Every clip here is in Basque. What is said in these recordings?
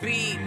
Read.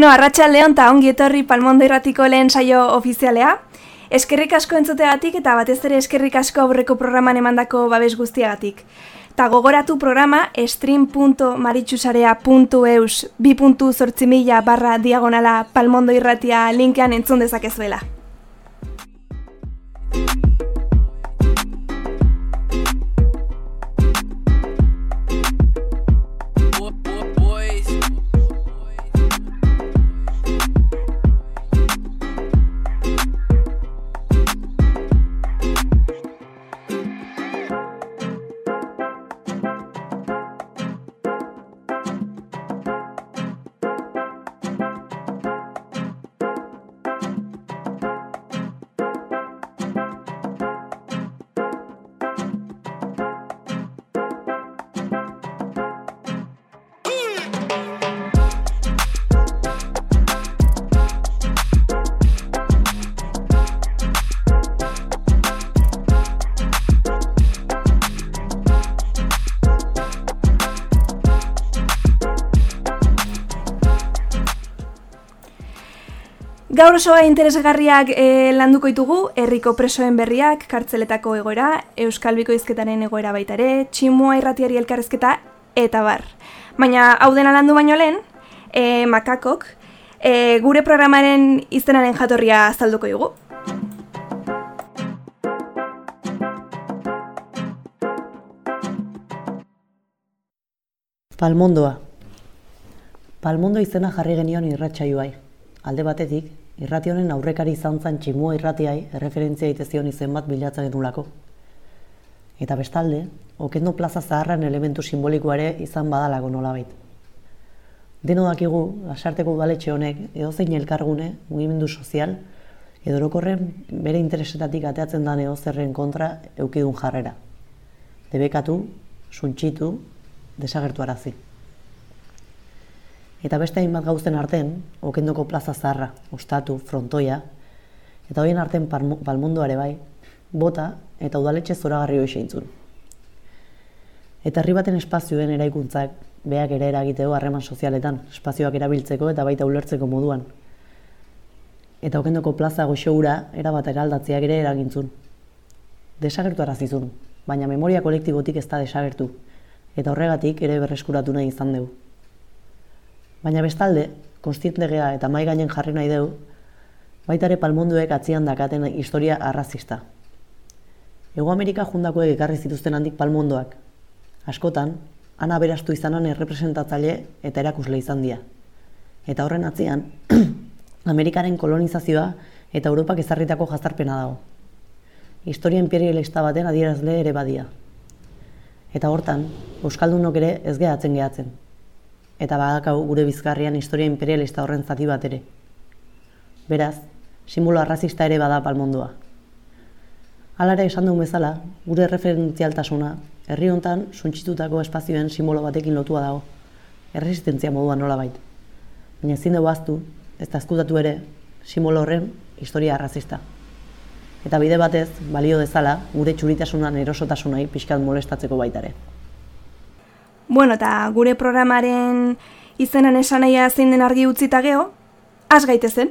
Bueno, arratxaldeon eta ongi etorri palmondo irratiko lehen saio ofizialea. Eskerrik asko entzuteagatik eta batez ere eskerrik asko aurreko programan emandako babes guztiagatik. Ta gogoratu programa stream.maritxusarea.eus 2.zortzimila barra diagonala palmondo irratia linkean entzun dezakezuela. Gaur osoa interesgarriak e, landuko ditugu, herriko presoen berriak, kartzeletako egoera, Euskal Bikoizketaren egoera baita ere, tximua irratiari elkarrezketa, eta bar. Baina hau dena landu baino lehen, e, makakok, e, gure programaren izenaren jatorria azalduko dugu. Palmondoa. Palmondo izena jarri genion irratsaioai. Alde batetik, irrati honen aurrekari izan zen tximua irratiai erreferentzia itezion izen bat bilatzen genulako. Eta bestalde, okendo plaza zaharran elementu simbolikoa ere izan badalako nolabait. Deno dakigu, lasarteko udaletxe honek, edozein elkargune, mugimendu sozial, edo orokorren bere interesetatik ateatzen dan edozerren kontra eukidun jarrera. Debekatu, suntxitu, desagertu arazi. Eta beste hainbat gauzen arten, okendoko plaza zaharra, ostatu, frontoia, eta horien arten palmo- palmondoare bai, bota eta udaletxe zoragarri hoi zeintzun. Eta herri baten espazioen eraikuntzak beak ere eragiteo harreman sozialetan, espazioak erabiltzeko eta baita ulertzeko moduan. Eta okendoko plaza goxoura erabat eraldatzeak ere eragintzun. Desagertu arazizun, baina memoria kolektibotik ez da desagertu, eta horregatik ere berreskuratu nahi izan dugu. Baina bestalde, konstientlegea eta mai gainen jarri nahi dugu, baita ere palmonduek atzian dakaten historia arrazista. Ego Amerika jundakoek ekarri zituzten handik palmondoak. Askotan, ana berastu izanan errepresentatzaile eta erakusle izan dira. Eta horren atzean, Amerikaren kolonizazioa eta Europak ezarritako jazarpena dago. Historia imperialista baten adierazle ere badia. Eta hortan, Euskaldunok ere ez gehatzen gehatzen. Eta badakau gure bizkarrian historia imperialista horren zati bat ere. Beraz, simbolo arrazista ere bada palmondoa. Hala ere esan dugun bezala, gure referentzialtasuna, herri hontan suntsitutako espazioen simbolo batekin lotua dago. Erresistentzia moduan nolabait. Baina ezin dugu ahaztu, ez da ezkutatu ere, simbolo horren historia arrazista. Eta bide batez, balio dezala, gure txuritasunan erosotasunai pixkat molestatzeko baitare. Bueno, eta gure programaren izenan esanaia zein den argi utzita geho, has gaitezen.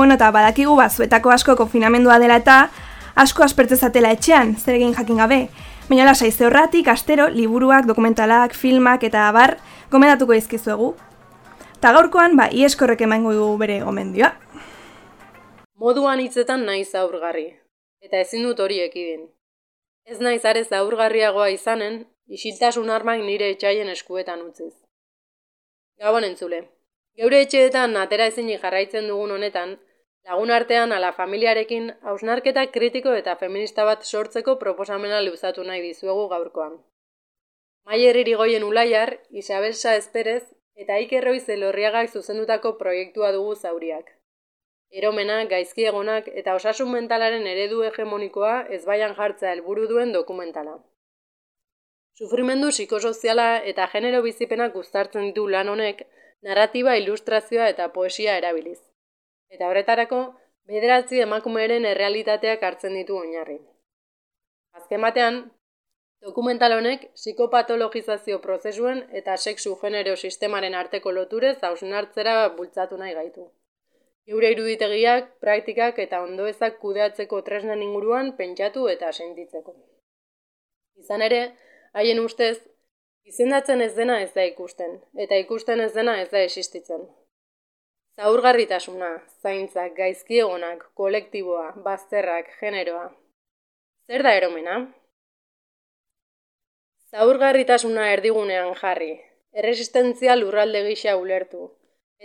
Bueno, eta badakigu bat, zuetako asko konfinamendua dela eta asko aspertzezatela etxean, zer egin jakin gabe. Baina lasai horratik, astero, liburuak, dokumentalak, filmak eta abar, gomendatuko izkizuegu. Ta gaurkoan, ba, ieskorrek emango du bere gomendioa. Moduan hitzetan naiz zaurgarri, eta ezin dut hori ekidin. Ez naiz are zaurgarriagoa izanen, isiltasun armak nire etxaien eskuetan utziz. Gabon entzule, geure etxeetan atera ezinik jarraitzen dugun honetan, lagun artean ala familiarekin hausnarketa kritiko eta feminista bat sortzeko proposamena luzatu nahi dizuegu gaurkoan. Maier irigoien ulaiar, Isabel Saez Perez eta Iker Roiz Elorriagak zuzendutako proiektua dugu zauriak. Eromena, gaizki egonak eta osasun mentalaren eredu hegemonikoa ezbaian jartzea helburu duen dokumentala. Sufrimendu psikosoziala eta genero bizipenak guztartzen ditu lan honek, narratiba, ilustrazioa eta poesia erabiliz. Eta horretarako, bederatzi emakumearen errealitateak hartzen ditu oinarri. Azken batean, dokumental honek psikopatologizazio prozesuen eta sexu genero sistemaren arteko loturez hausnartzera bultzatu nahi gaitu. Geure iruditegiak, praktikak eta ondoezak kudeatzeko tresnen inguruan pentsatu eta sentitzeko. Izan ere, haien ustez, izendatzen ez dena ez da ikusten, eta ikusten ez dena ez da existitzen. Zaurgarritasuna, zaintzak, gaizkiegonak, kolektiboa, bazterrak, generoa. Zer da eromena? Zaurgarritasuna erdigunean jarri, erresistentzia lurralde gisa ulertu,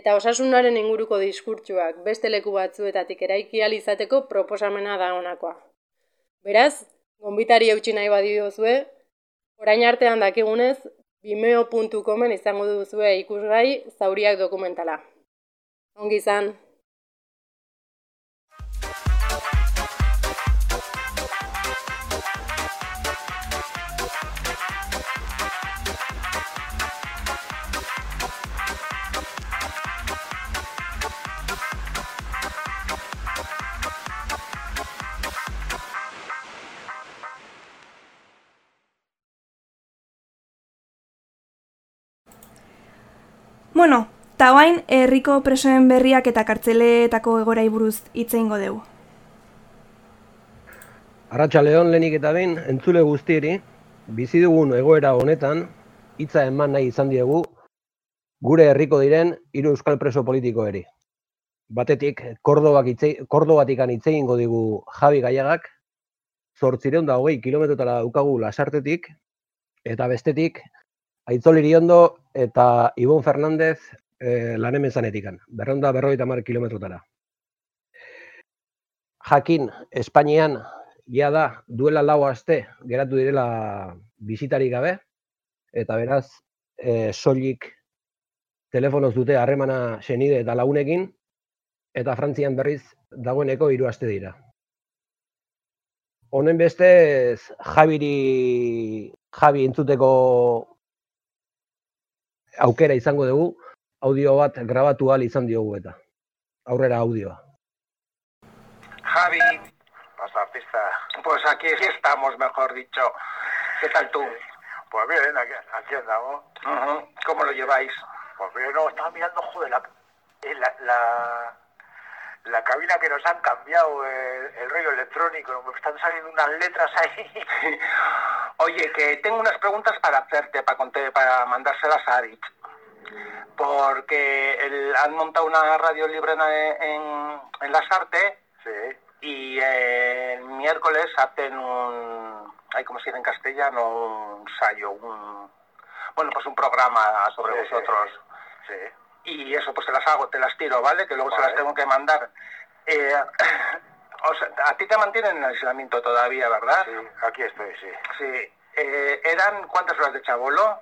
eta osasunaren inguruko diskurtsuak beste leku batzuetatik eraiki izateko proposamena da honakoa. Beraz, gonbitari eutxi nahi badiozue, orain artean dakigunez, bimeo.comen izango duzue ikusgai zauriak dokumentala. Ongi izan. Bueno, Ta guain, herriko presoen berriak eta kartzeletako egorai buruz hitz eingo dugu. Arratxa Leon lenik eta behin, entzule guztieri, bizi dugun egoera honetan, hitza eman nahi izan diegu, gure herriko diren hiru euskal preso politikoeri. Batetik, Kordobak itzei, Kordobatik hitz egingo digu Javi Gaiagak, zortzireun da hogei kilometrotara daukagu lasartetik, eta bestetik, Aitzol Iriondo eta Ibon Fernandez e, lan hemen zanetikan, berronda berroita mar kilometrotara. Jakin, Espainian, gia da, duela lau aste, geratu direla bizitarik gabe, eta beraz, e, soilik telefonoz dute harremana senide eta lagunekin, eta Frantzian berriz dagoeneko hiru aste dira. Honen beste, Javiri, Javi entzuteko aukera izango dugu, audio bat grabatu al izan diogu eta. Aurrera audioa. Javi, pasa pista. Pues aquí estamos, mejor dicho. ¿Qué tal tú? Pues bien, aquí, aquí andamos. Uh -huh. ¿Cómo lo lleváis? Pues bien, no, estaba mirando, joder, la, eh, la, la, la cabina que nos han cambiado, el, el rollo electrónico, me están saliendo unas letras ahí. Oye, que tengo unas preguntas para hacerte, para, contar, para mandárselas a Aritz porque el, han montado una radio libre en, en, en Las Artes Sí. y el miércoles hacen un, ay, ¿cómo se dice en castellano? Un ensayo, un, bueno, pues un programa sobre Sí, vosotros. Sí. Y eso pues te las hago, te las tiro, ¿vale? Que luego se las tengo que mandar. Eh, o sea, a ti te mantienen en el aislamiento todavía, ¿verdad? Sí, aquí estoy, sí. Sí. Eh, ¿Eran cuántas horas de chabolo?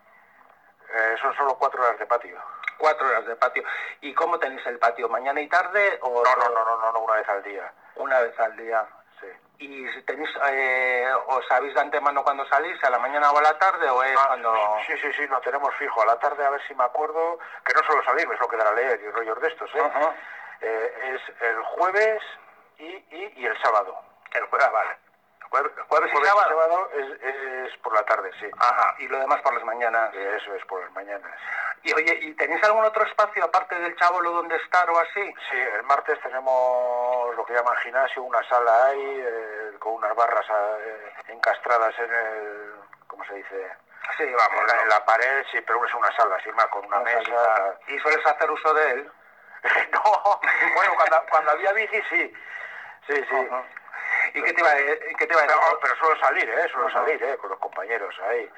Eh, son solo cuatro horas de patio. Cuatro horas de patio. ¿Y cómo tenéis el patio? ¿Mañana y tarde o No, no, no, no, no, no, una vez al día. una vez al día? Sí. ¿Y tenéis, eh, os sabéis de antemano cuando salís, a la mañana o a la tarde o es Ah, cuando...? Sí, sí, sí, no tenemos fijo. A la tarde, a ver si me acuerdo, que no solo salir, me suelo quedar a leer y rollos de estos, ¿eh? Eh, es el jueves y, y, y el sábado. El jueves, ah, vale. Jueves, jueves y sábado. sábado es, es por la tarde, sí. Ajá, y lo demás por las mañanas. Eso es por las mañanas. Y oye, ¿y tenéis algún otro espacio aparte del Chabolo donde estar o así? Sí, el martes tenemos lo que llaman gimnasio, una sala ahí, eh, con unas barras eh, encastradas en el, ¿cómo se dice? Sí, vamos. en, la, en la pared, sí, pero es una sala, así más, con una Una mesa. salita. ¿Y sueles hacer uso de él? no, bueno, cuando, cuando había bici sí. Sí, sí. Ajá. ¿Y qué te iba a, decir? Pero, pero suelo salir, ¿eh? Suelo salir, ¿eh? Con los compañeros ahí.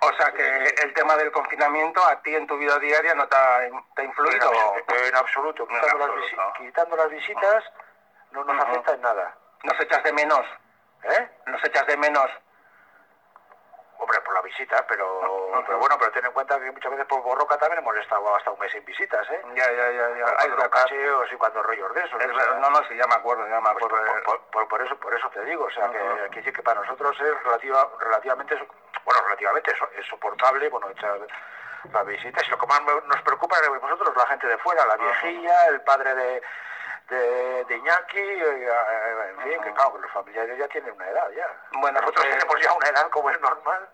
O sea que el tema del confinamiento a ti en tu vida diaria no te ha, te ha En, influido. en absoluto. En Quitando, las, absoluto. visi- quitando las visitas, no nos afecta en nada. ¿Nos echas de menos? ¿Eh? ¿Nos echas de menos? Hombre, por la visita, pero, pero bueno, pero ten en cuenta que muchas veces por Borroca también hemos estado hasta un mes sin visitas, ¿eh? Ya, ya, ya, ya. Cuando Ay, es los verdad. cacheos y cuando rollos de esos. Es o verdad. sea, No, no, sí, ya me acuerdo, ya me pues acuerdo. por, por- por- por eso, por eso te digo, o sea, que quiere decir que para nosotros es relativa, relativamente, so- bueno, relativamente es, es soportable, bueno, echar las visitas. Y lo que más me- nos preocupa es nosotros, la gente de fuera, la viejilla, el padre de, de, de Iñaki, eh, eh, en fin, que claro, que los familiares ya tienen una edad ya. Bueno, nosotros pues- tenemos ya una edad como es normal.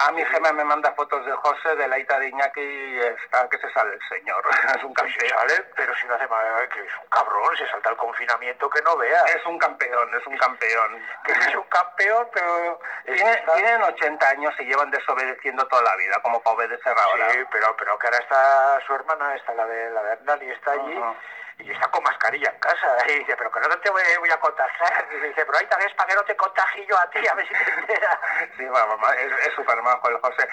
A mi Gemma me manda fotos de José, de la hita de Iñaki, y está que se sale el señor. Es un se campeón. sale, pero si no hace mal, que es un cabrón, se salta el confinamiento que no vea. Es un campeón, es un campeón. que es un campeón, pero... Tiene- está- tienen 80 años y llevan desobedeciendo toda la vida, como para obedecer ahora. Sí, pero, pero que ahora está su hermana, está la de la de Hernani, está allí. Y está con mascarilla en casa. Y dice, pero que no te voy, a contagiar. Y dice, pero ahí también es para que no te contagio a ti, a ver si te enteras. Sí, vamos, es súper majo el José.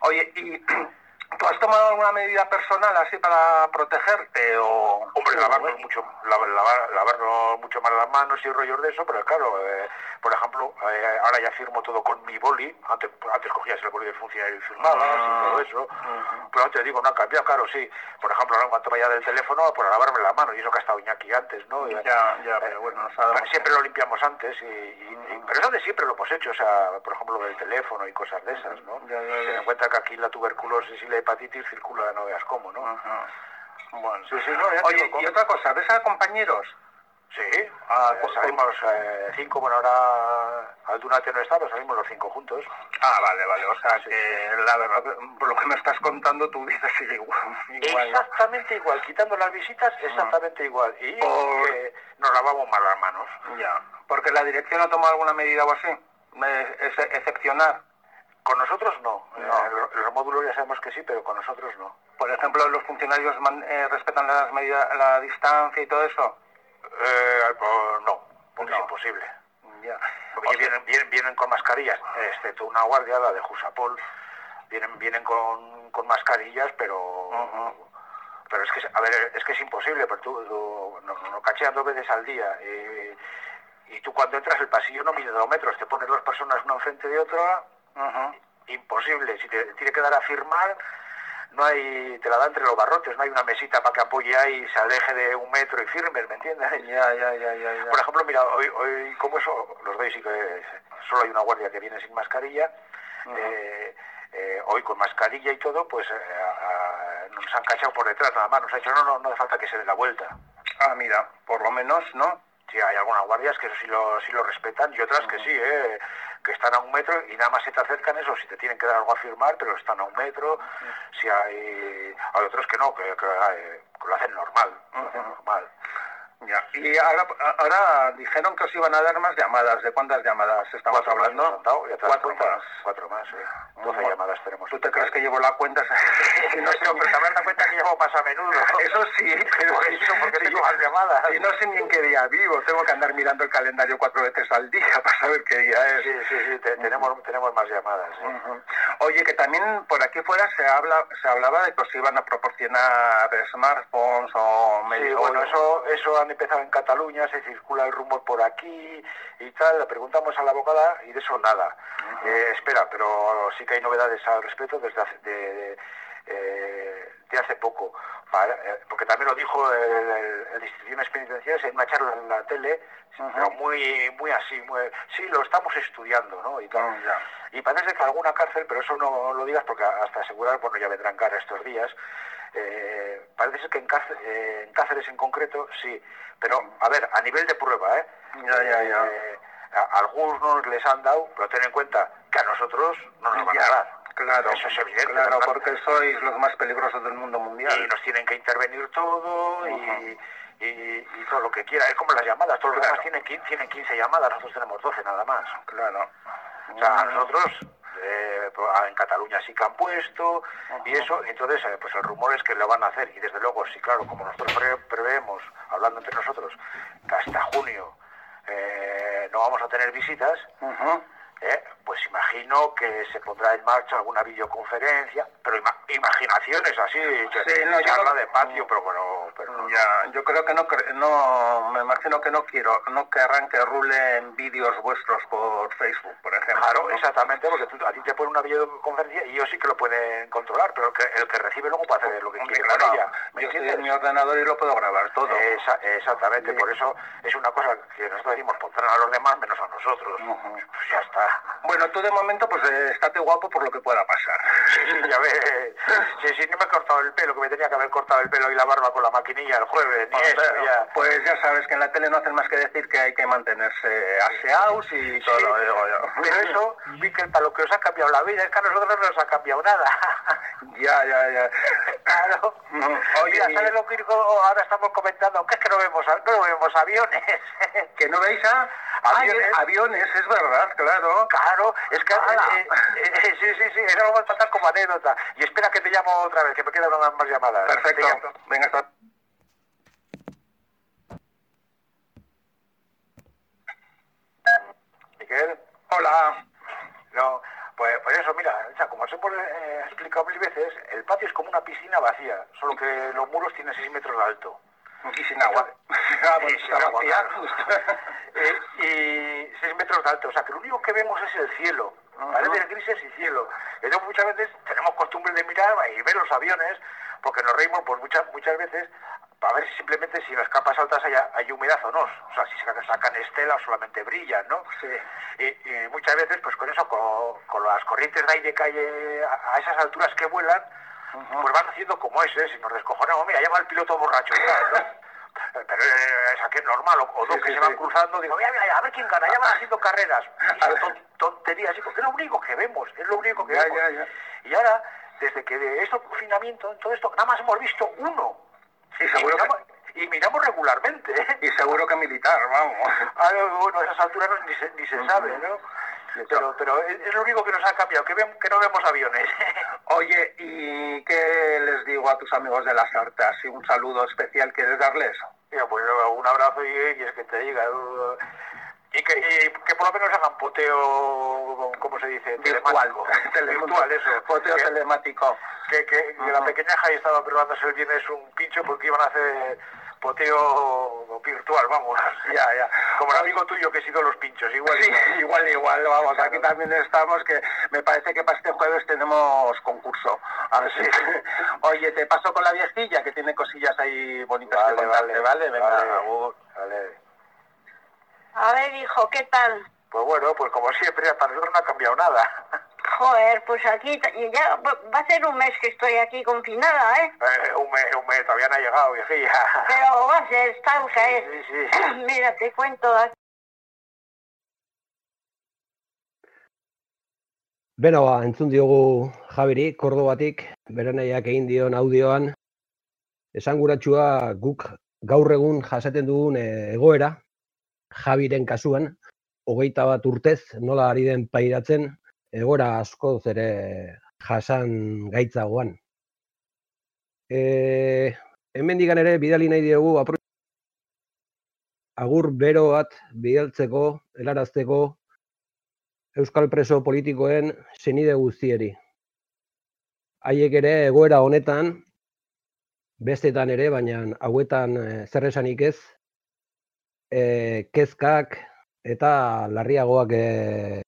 Oye, ¿y tú has tomado alguna medida personal así para protegerte o...? Hombre, lavarnos mucho, lavar, lavar- lavarnos mucho más las manos y rollos de eso, pero claro, eh, por ejemplo, eh, ahora ya firmo todo con mi boli, antes, antes cogías el boli del funcionario y firmabas y todo eso, pero te digo, no ha cambiado, claro, sí, por ejemplo, ahora en cuanto vaya del teléfono, por lavarme las manos, y eso que ha estado Iñaki antes, ¿no? Ya, ya, pero bueno, nos ha dado- Pero siempre lo limpiamos antes, y, y- y- pero eso de siempre lo hemos hecho, o sea, por ejemplo, del teléfono y cosas de esas, ¿no? Ya, ya, ya. Ten en cuenta que aquí la tuberculosis y la hepatitis circula, no veas cómo, ¿no? Bueno. Sí, sí, no, Oye, digo, y otra cosa, ¿ves a compañeros? Sí, Ah, eh, cu- salimos eh, cinco, bueno, ahora Aldunate no está, pero salimos los cinco juntos. Ah, vale, vale, o sea que la verdad, por lo que me estás contando, tu vida sigue igual. igual ¿no? Exactamente igual, quitando las visitas, exactamente igual. Y Por- eh, nos lavamos mal las manos. Ya, porque la dirección ha tomado alguna medida o así, es excepcional. Con nosotros no. No. Eh, los, los módulos ya sabemos que sí, pero con nosotros no. Por ejemplo, los funcionarios man- eh, respetan las medidas, la distancia y todo eso. Eh, pues no, porque No. es imposible. Ya. Porque O sea, vienen, vienen, vienen con mascarillas, excepto una guardia, la de Jusapol, vienen, vienen con, con mascarillas, pero... Pero es que, a ver, es que es imposible, porque tú, tú nos, nos cachean dos veces al día. Y, y tú cuando entras el pasillo no mide dos metros, te pones dos personas una enfrente de otra, imposible. Si te tiene que dar a firmar, no hay, te la da entre los barrotes, no hay una mesita para que apoye ahí y se aleje de un metro y firmes, ¿me entiendes? Ya, ya, ya. Por ejemplo, mira, hoy, hoy como eso, los veis y que solo hay una guardia que viene sin mascarilla, eh, eh, hoy con mascarilla y todo, pues eh, nos han cachado por detrás nada más, nos ha dicho, no, no, no hace falta que se dé la vuelta. Ah, mira, por lo menos, ¿no? Sí, hay algunas guardias que eso sí lo, sí lo respetan y otras que sí, ¿eh? que están a un metro y nada más se te acercan eso, si te tienen que dar algo a firmar, pero están a un metro, si hay, hay otros que no, que, que, eh, que lo hacen normal, lo hacen normal. Ya. Y ahora, ahora dijeron que os iban a dar más llamadas. ¿De cuántas llamadas estamos Cuatro más hablando? ya das Cuatro más. Cuatro más, sí. Doce llamadas tenemos. ¿Tú te crees que llevo la cuenta? No sé, pero te habrás dado cuenta que llevo más a menudo. Eso sí, pero Por eso, porque sí, tengo más llamadas. Y no sé ni en qué día vivo. Tengo que andar mirando el calendario cuatro veces al día para saber qué día es. Sí, sí, sí, te- tenemos, tenemos más llamadas. sí. Ujú. Oye, que también por aquí fuera se habla se hablaba de que os iban a proporcionar smartphones o Sí, bueno, eso, eso han empezado en Cataluña, se circula el rumor por aquí y tal. Le preguntamos a la abogada y de eso nada. Eh, espera, pero sí que hay novedades al respecto desde hace, de, de, eh, de hace poco. Para- eh, porque también lo dijo el, el, el instituciones penitenciarias en una charla en la tele, pero muy, muy así, muy, sí, lo estamos estudiando, ¿no? Y, tal. Ah, y parece que alguna cárcel, pero eso no lo digas porque hasta asegurar, bueno, ya vendrán cara estos días, eh, parece ser que en, Cáceres, eh, en Cáceres en concreto, sí, pero a ver, a nivel de prueba, ¿eh? Ya, ya, ya. Eh, a algunos les han dado, pero ten en cuenta que a nosotros no nos van a dar. Claro, Eso es evidente. claro, ¿verdad? porque sois los más peligrosos del mundo y mundial. nos tienen que intervenir todo y, y, y todo lo que quiera. Es como las llamadas, todos los demás tienen, tienen 15 llamadas, nosotros tenemos 12 nada más. Claro. O sea, a nosotros en Cataluña sí que han puesto y eso, entonces eh, pues el rumor es que lo van a hacer y desde luego, sí, claro, como nosotros pre- preveemos, hablando entre nosotros, que hasta junio eh, no vamos a tener visitas. Eh, pues imagino que se pondrá en marcha alguna videoconferencia, pero ima- imaginaciones así, Sí, no, de patio, pero bueno, pero no, Ya, yo creo que no, no, me imagino que no quiero, no querrán que rulen vídeos vuestros por Facebook, por ejemplo. Claro, exactamente, porque tú- a ti te ponen una videoconferencia y ellos sí que lo pueden controlar, pero el que, el que recibe luego puede hacer lo que quiere claro, con ella. ¿me yo estoy en mi ordenador y lo puedo grabar todo. Esa- exactamente, Sí. por eso es una cosa que nosotros decimos, pondrán a los demás menos a nosotros. Pues ya está. Bueno, tú de momento pues eh, estate guapo por lo que pueda pasar. Sí, sí, ya ves. Sí, sí, no me he cortado el pelo, que me tenía que haber cortado el pelo y la barba con la maquinilla el jueves, ni eso, Pero, ya. Pues ya sabes que en la tele no hacen más que decir que hay que mantenerse aseados y todo, Sí, digo yo. Pero eso, vi que para lo que os ha cambiado la vida, es que a nosotros no nos ha cambiado nada. Ya, ya, ya. Claro. Ujú. Oye, Mira, ¿sabes lo que ahora estamos comentando? Que es que no vemos, no vemos aviones. Que no veis a Aviones. Es verdad, claro. Claro, es que ¡Hala! eh, eh, eh, sí, sí, sí, eso lo vamos a tratar como anécdota. Y espera que te llamo otra vez, que me quedan unas más llamadas. Perfecto. Venga, hasta- Miguel, Hola. no, pues, pues eso, mira, o sea, como os hemos eh, explicado mil veces, el patio es como una piscina vacía, solo que los muros tienen 6 metros de alto. Y sin agua. Ah. Eh, y 6 metros de alto, o sea, que lo único que vemos es el cielo, paredes grises y cielo. Entonces muchas veces tenemos costumbre de mirar y ver los aviones, porque nos reímos pues muchas muchas veces para ver si simplemente si en las capas altas hay, hay humedad o no, o sea, si se sacan estelas o solamente brillan, ¿no? Sí. Y, y muchas veces, pues con eso, con, con las corrientes de aire que hay eh, a, a esas alturas que vuelan, pues van haciendo como ese, si nos descojonamos, mira, llama al piloto borracho, ¿no? Pero eh, es aquí normal, o, o dos que sí, se van sí. cruzando, digo, mira, mira, a ver quién gana, ya van haciendo carreras. Y son ton- tonterías, porque es lo único que vemos, es lo único que Ya, vemos. ya, ya. Y ahora, desde que de esto confinamiento, en todo esto, nada más hemos visto uno. Sí, Y seguro miramos, que, y miramos regularmente, ¿eh? y seguro que militar, vamos. Ah, bueno, a esas alturas ni se, ni se sabe, ¿no? Pero, pero es, lo único que nos ha cambiado, que, que no vemos aviones. Oye, ¿y qué les digo a tus amigos de las artes? ¿Y un saludo especial quieres darles? Pues un abrazo y, y es que te diga. uh, y que, y que por lo menos hagan poteo, ¿cómo se dice? Virtual. Virtual, eso. Poteo que, telemático. que, que- que la Ujú. pequeña Jai estaba probándose el viernes un pincho porque iban a hacer poteo virtual, vamos. Ya, ya. Como el amigo tuyo que ha sido los pinchos, igual. Sí, igual. igual, igual, vamos, aquí también estamos, que me parece que para este jueves tenemos concurso. Así que, oye, te paso con la viejilla, que tiene cosillas ahí bonitas que Vale, contarte, vale, ¿vale? Venga, vale. Vale. A ver, hijo, ¿qué tal? Pues bueno, pues como siempre, para nosotros no ha cambiado nada. Joder, pues aquí ya va a ser un mes que estoy aquí confinada, ¿eh? Eh, un mes, un mes, todavía no ha llegado, viejilla. Pero va a ser tal que Sí, sí, sí. Mira, te cuento. Beno, ba, entzun diogu Javiri, Kordobatik, berenaiak egin dion audioan, esanguratsua guk gaur egun jasaten dugun eh, egoera, Javiren kasuan, hogeita bat urtez, nola ari den pairatzen, egoera asko ere jasan gaitzagoan. E, hemendikan ere bidali nahi apro agur bero bat bidaltzeko, helarazteko, euskal preso politikoen senide guztieri. Haiek ere egoera honetan, bestetan ere, baina hauetan eh, zer esanik ez, eh, kezkak eta larriagoak eh,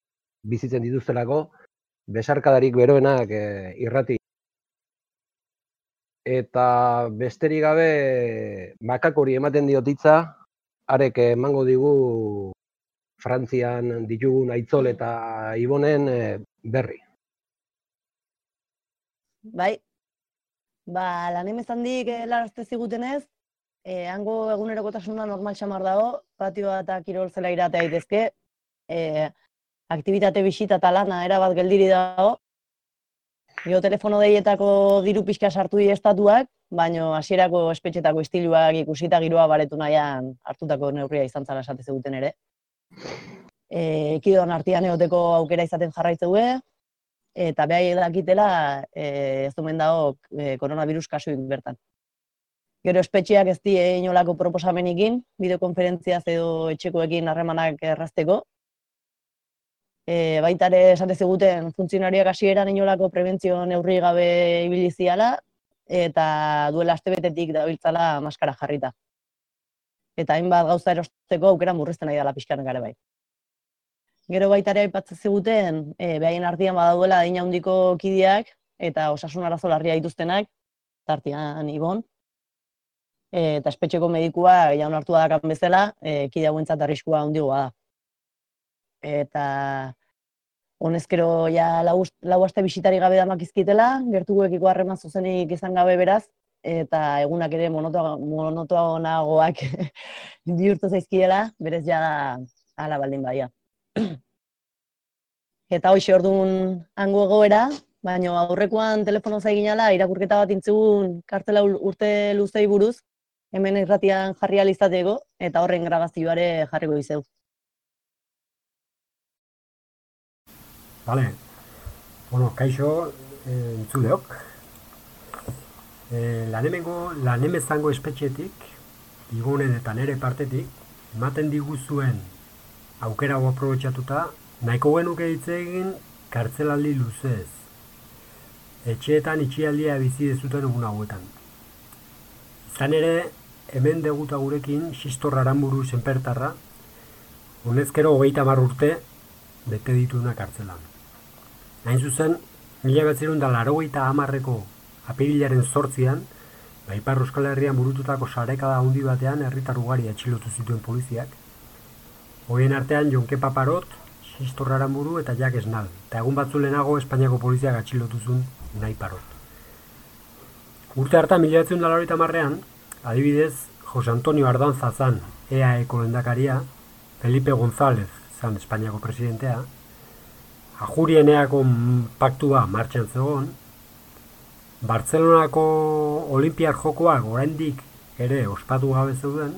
bizitzen dituztelako, besarkadarik beroenak eh, irrati. Eta besterik gabe makak hori ematen diotitza, arek emango digu Frantzian ditugun Aitzol eta Ibonen eh, berri. Bai, ba, lanem ezandik helarazte zigutenez, eh, hango egunerokotasuna normal xamar dago, patioa eta kirol zela iratea daitezke, e, aktivitate bisita eta lana erabat geldiri dago. Gero telefono deietako diru pixka sartu di estatuak, baino hasierako espetxetako istiluak ikusita giroa baretu nahian hartutako neurria izan zara esate zeguten ere. E, ekidon artian egoteko aukera izaten jarraitzeue, eta behai dakitela e, ez dumen dago e, koronavirus kasuik bertan. Gero espetxeak ez die inolako proposamenikin, bideokonferentzia edo etxekoekin harremanak errazteko. E, baita ere esate ziguten funtzionariak hasieran inolako prebentzio neurri gabe ibili ziala eta duela astebetetik dabiltzala maskara jarrita. Eta hainbat gauza erosteko aukera murrizten nahi dela pixkan gare bai. Gero baita ere aipatzen ziguten, e, behaien artean badaduela adina handiko kideak eta osasun arazo larria dituztenak, tartian ibon, e, eta espetxeko medikua jaun hartu dakan bezala, e, kide hauentzat arriskua handigoa da. Eta honezkero ja lau, lau aste bisitari gabe damak izkitela, gertuguekiko harreman zuzenik izan gabe beraz, eta egunak ere monotoagonagoak bihurtu zaizkiela, berez ja ala baldin baia. Eta hoxe orduan hango egoera, baina aurrekoan telefono zaiginala, irakurketa bat intzugun kartela urte luzei buruz, hemen irratian jarri alizateko, eta horren grabazioare jarriko izeu. Vale. Bueno, kaixo, eh, entzuleok. Eh, lanemengo, lanemezango espetxetik, igunen eta nere partetik, ematen diguzuen aukera aprobetxatuta, nahiko genuke hitz egin kartzelaldi luzez. Etxeetan itxialdia bizi dezuten egun hauetan. Izan ere, hemen deguta gurekin, Sistor Aramburu zenpertarra, honezkero hogeita mar urte, bete dituna kartzelan. Hain zuzen, mila betzirun da laro eta amarreko apirilaren sortzian, Baipar Euskal Herrian burututako sarekada handi batean herritar ugari atxilotu zituen poliziak. Hoien artean Jonke Paparot, Sistor Aramburu eta Jak Esnal, eta egun batzu lehenago Espainiako poliziak atxilotu zuen nahi parot. Urte hartan mila betzirun da laro marrean, adibidez, Jose Antonio Ardanza zan EAEko lendakaria, Felipe González zan Espainiako presidentea, Ajurieneako paktua martxan zegoen, Bartzelonako Olimpiar jokoak oraindik ere ospatu gabe zeuden,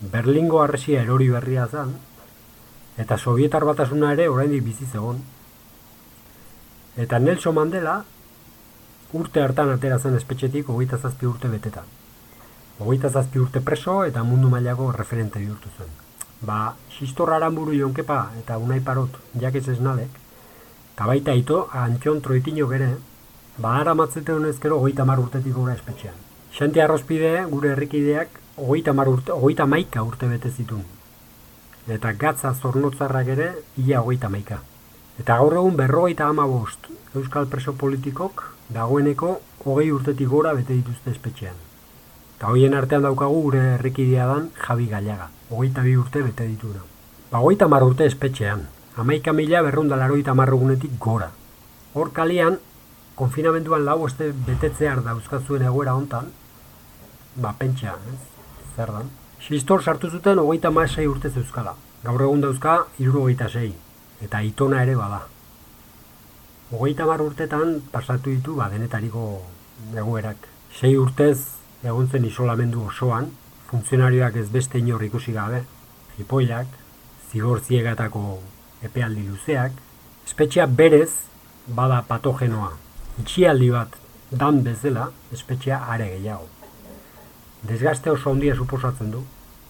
Berlingo arresia erori berria zen, eta Sovietar batasuna ere oraindik bizi zegoen. Eta Nelson Mandela urte hartan atera zen espetxetik hogeita zazpi urte betetan. Hogeita zazpi urte preso eta mundu mailako referente bihurtu zen ba, Sistor Aramburu Jonkepa eta Unai Parot jakez esnalek, eta baita ito, Antxon Troitino gere, ba, ara matzete hogeita mar urtetik gora espetxean. Xente arrozpide, gure herrikideak, hogeita, mar urte, hogeita maika urte bete zitun. Eta gatza zornotzarrak ere, ia hogeita maika. Eta gaur egun berrogeita ama bost, Euskal Preso Politikok, dagoeneko, hogei urtetik gora bete dituzte espetxean. Eta hoien artean daukagu gure herrikidea dan Javi Gallaga hogeita bi urte bete dituna. Ba, hogeita mar urte espetxean, amaika mila berrunda laroita marrugunetik gora. Hor kalian, konfinamenduan lau este betetzear dauzkazuen egoera hontan, ba, pentsa, ez? Zer dan? Sistor sartu zuten hogeita maesai urte zeuzkala. Gaur egun dauzka, iruro hogeita sei. Eta itona ere bada. Hogeita mar urtetan pasatu ditu ba, denetariko egoerak. Sei urtez egon zen isolamendu osoan, funtzionarioak ez beste inor ikusi gabe, jipoilak, zigor ziegatako epealdi luzeak, espetxea berez bada patogenoa. Itxialdi bat dan bezala, espetxea are gehiago. Desgaste oso handia suposatzen du,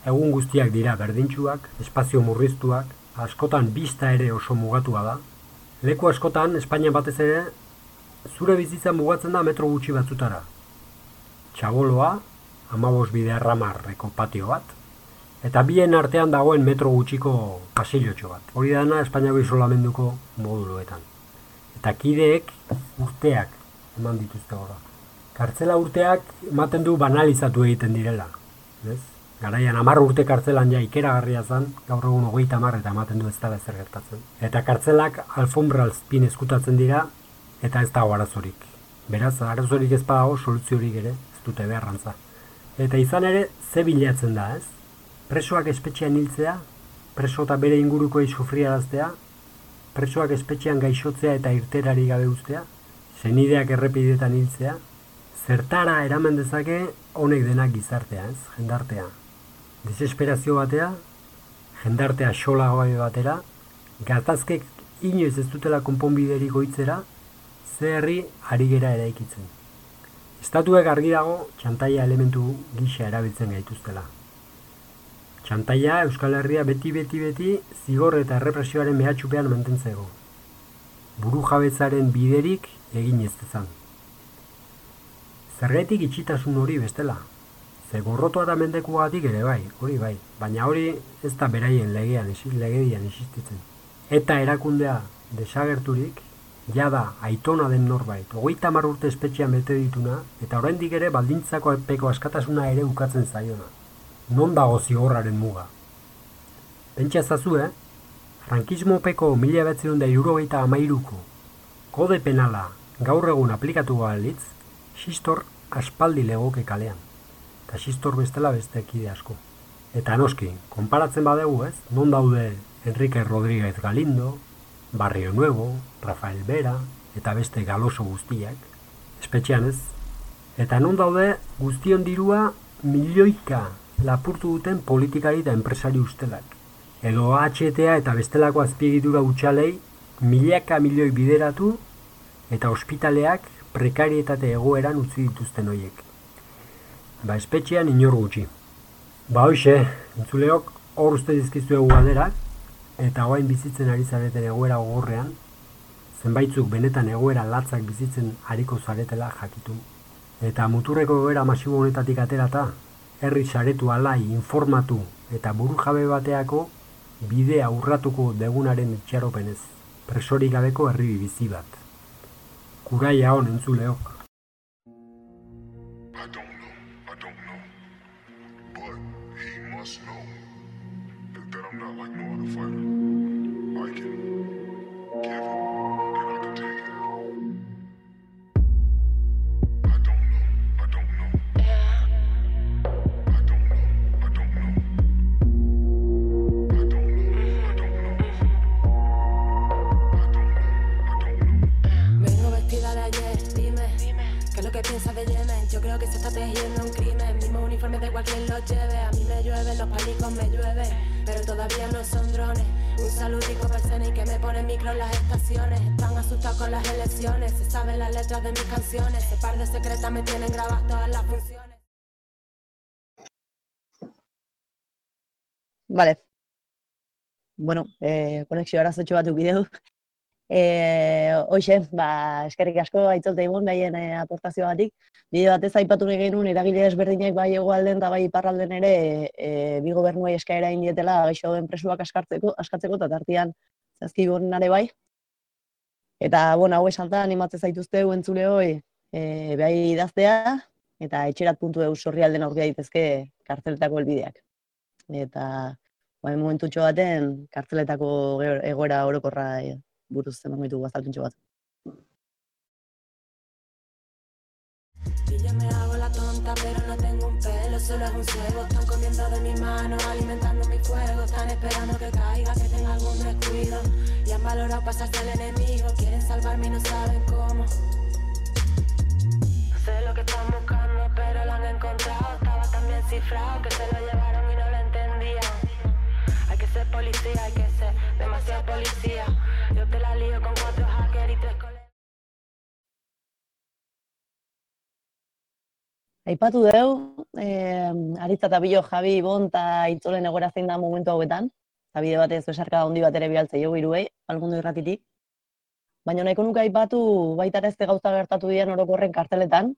egun guztiak dira berdintsuak, espazio murriztuak, askotan bista ere oso mugatua da. Leku askotan, Espainia batez ere, zure bizitza mugatzen da metro gutxi batzutara. Txaboloa, amabos bide erramarreko patio bat, eta bien artean dagoen metro gutxiko pasillotxo bat. Hori dana Espainiako isolamenduko moduluetan. Eta kideek urteak eman dituzte gora. Kartzela urteak ematen du banalizatu egiten direla. Ez? Garaian amar urte kartzelan ja ikeragarria zen, gaur egun hogeita amar eta ematen du ez da bezer gertatzen. Eta kartzelak alfombra alzpin eskutatzen dira, eta ez dago arazorik. Beraz, arazorik ez badago, soluziorik ere, ez dute beharrantza. Eta izan ere, ze bilatzen da, ez? Presoak espetxean hiltzea, preso eta bere ingurukoei sufriaraztea, presoak espetxean gaixotzea eta irterari gabe ustea, zenideak errepidetan hiltzea, zertara eraman dezake honek denak gizartea, ez, jendartea. Desesperazio batea, jendartea xola gabe batera, gatazkek inoiz ez dutela konponbiderik goitzera, ze herri ari gera eraikitzen. Estatuek argi dago txantaia elementu gisa erabiltzen gaituztela. Txantaia Euskal Herria beti beti beti zigor eta errepresioaren mehatxupean mantentzego. Buru jabetzaren biderik egin ez dezan. Zergetik itxitasun hori bestela. Ze gorrotoa da mendekuagatik ere bai, hori bai, baina hori ez da beraien legean, legedian existitzen. Eta erakundea desagerturik, jada aitona den norbait, hogeita mar urte espetxean bete dituna, eta oraindik ere baldintzako epeko askatasuna ere ukatzen zaiona. Non dago zigorraren muga? Pentsa zazu, eh? Frankismopeko mila betzion da irurogeita amairuko kode penala gaur egun aplikatu galitz, xistor aspaldi legoke kalean. Eta xistor bestela beste ekide asko. Eta noski, konparatzen badegu ez, non daude Enrique Rodríguez Galindo, Barrio Nuevo, Rafael Vera, eta beste galoso guztiak, espetxean ez, eta non daude guztion dirua milioika lapurtu duten politikari eta enpresari ustelak. Edo HTA eta bestelako azpiegitura utxalei milaka milioi bideratu eta ospitaleak prekarietate egoeran utzi dituzten hoiek. Ba, espetxean inor gutxi. Ba, hoxe, entzuleok hor uste dizkizu egu galderak, eta hoain bizitzen ari zareten egoera gogorrean, zenbaitzuk benetan egoera latzak bizitzen hariko zaretela jakitun. Eta muturreko egoera masibo honetatik aterata, herri saretu alai informatu eta buru jabe bateako bidea urratuko degunaren itxaropenez, presorik gabeko herri bizi bat. Kuraia hon entzuleok. Todavía no son drones. Un saludico para CNI que me pone micro en las estaciones, están asustados con las elecciones, se saben las letras de mis canciones, ese par de secretas me tienen grabadas todas las funciones. Vale. Bueno, eh, konexio arazotxo bat ukideu. Eh, hoxe, ba, eskerrik asko aitzolte imun behien eh, aportazioagatik. Bide batez aipatu nahi genuen eragile ezberdinek bai hegoalden eta bai iparralden ere eh, bi gobernuei eskaera indietela gaixo den presuak askartzeko, askatzeko eta tartian zazki ere bai. Eta, bueno, hau esalta animatzen zaituzte entzule hoi eh, bai idaztea eta etxerat puntu eus horri alden aurkia daitezke kartzeletako helbideak. Eta, bai, momentutxo baten kartzeletako egoera orokorra buruz emango ditugu azaltuntxo bat. Yo me hago la tonta, pero no tengo un pelo, solo es un cebo. Están comiendo de mi mano, alimentando mi fuego. Están esperando que caiga, que tenga algún descuido. Y han valorado pasarse al enemigo. Quieren salvarme y no saben cómo. No sé lo que están buscando, pero lo han encontrado. Estaba tan bien cifrado que se lo llevaron y no lo entendían. Hay que ser policía, hay que demasiado policía. Yo te la lío con cuatro hackers y tres. Aipatu deu, eh, Aritza eta Bilo Javi Ibon eta Itzolen egoera zein da momentu hauetan, eta bide batez besarka handi bat ere bialtze jo iruei, almundo irratitik. Baina nahiko nuke aipatu baita ezte gauza gertatu diren orokorren karteletan,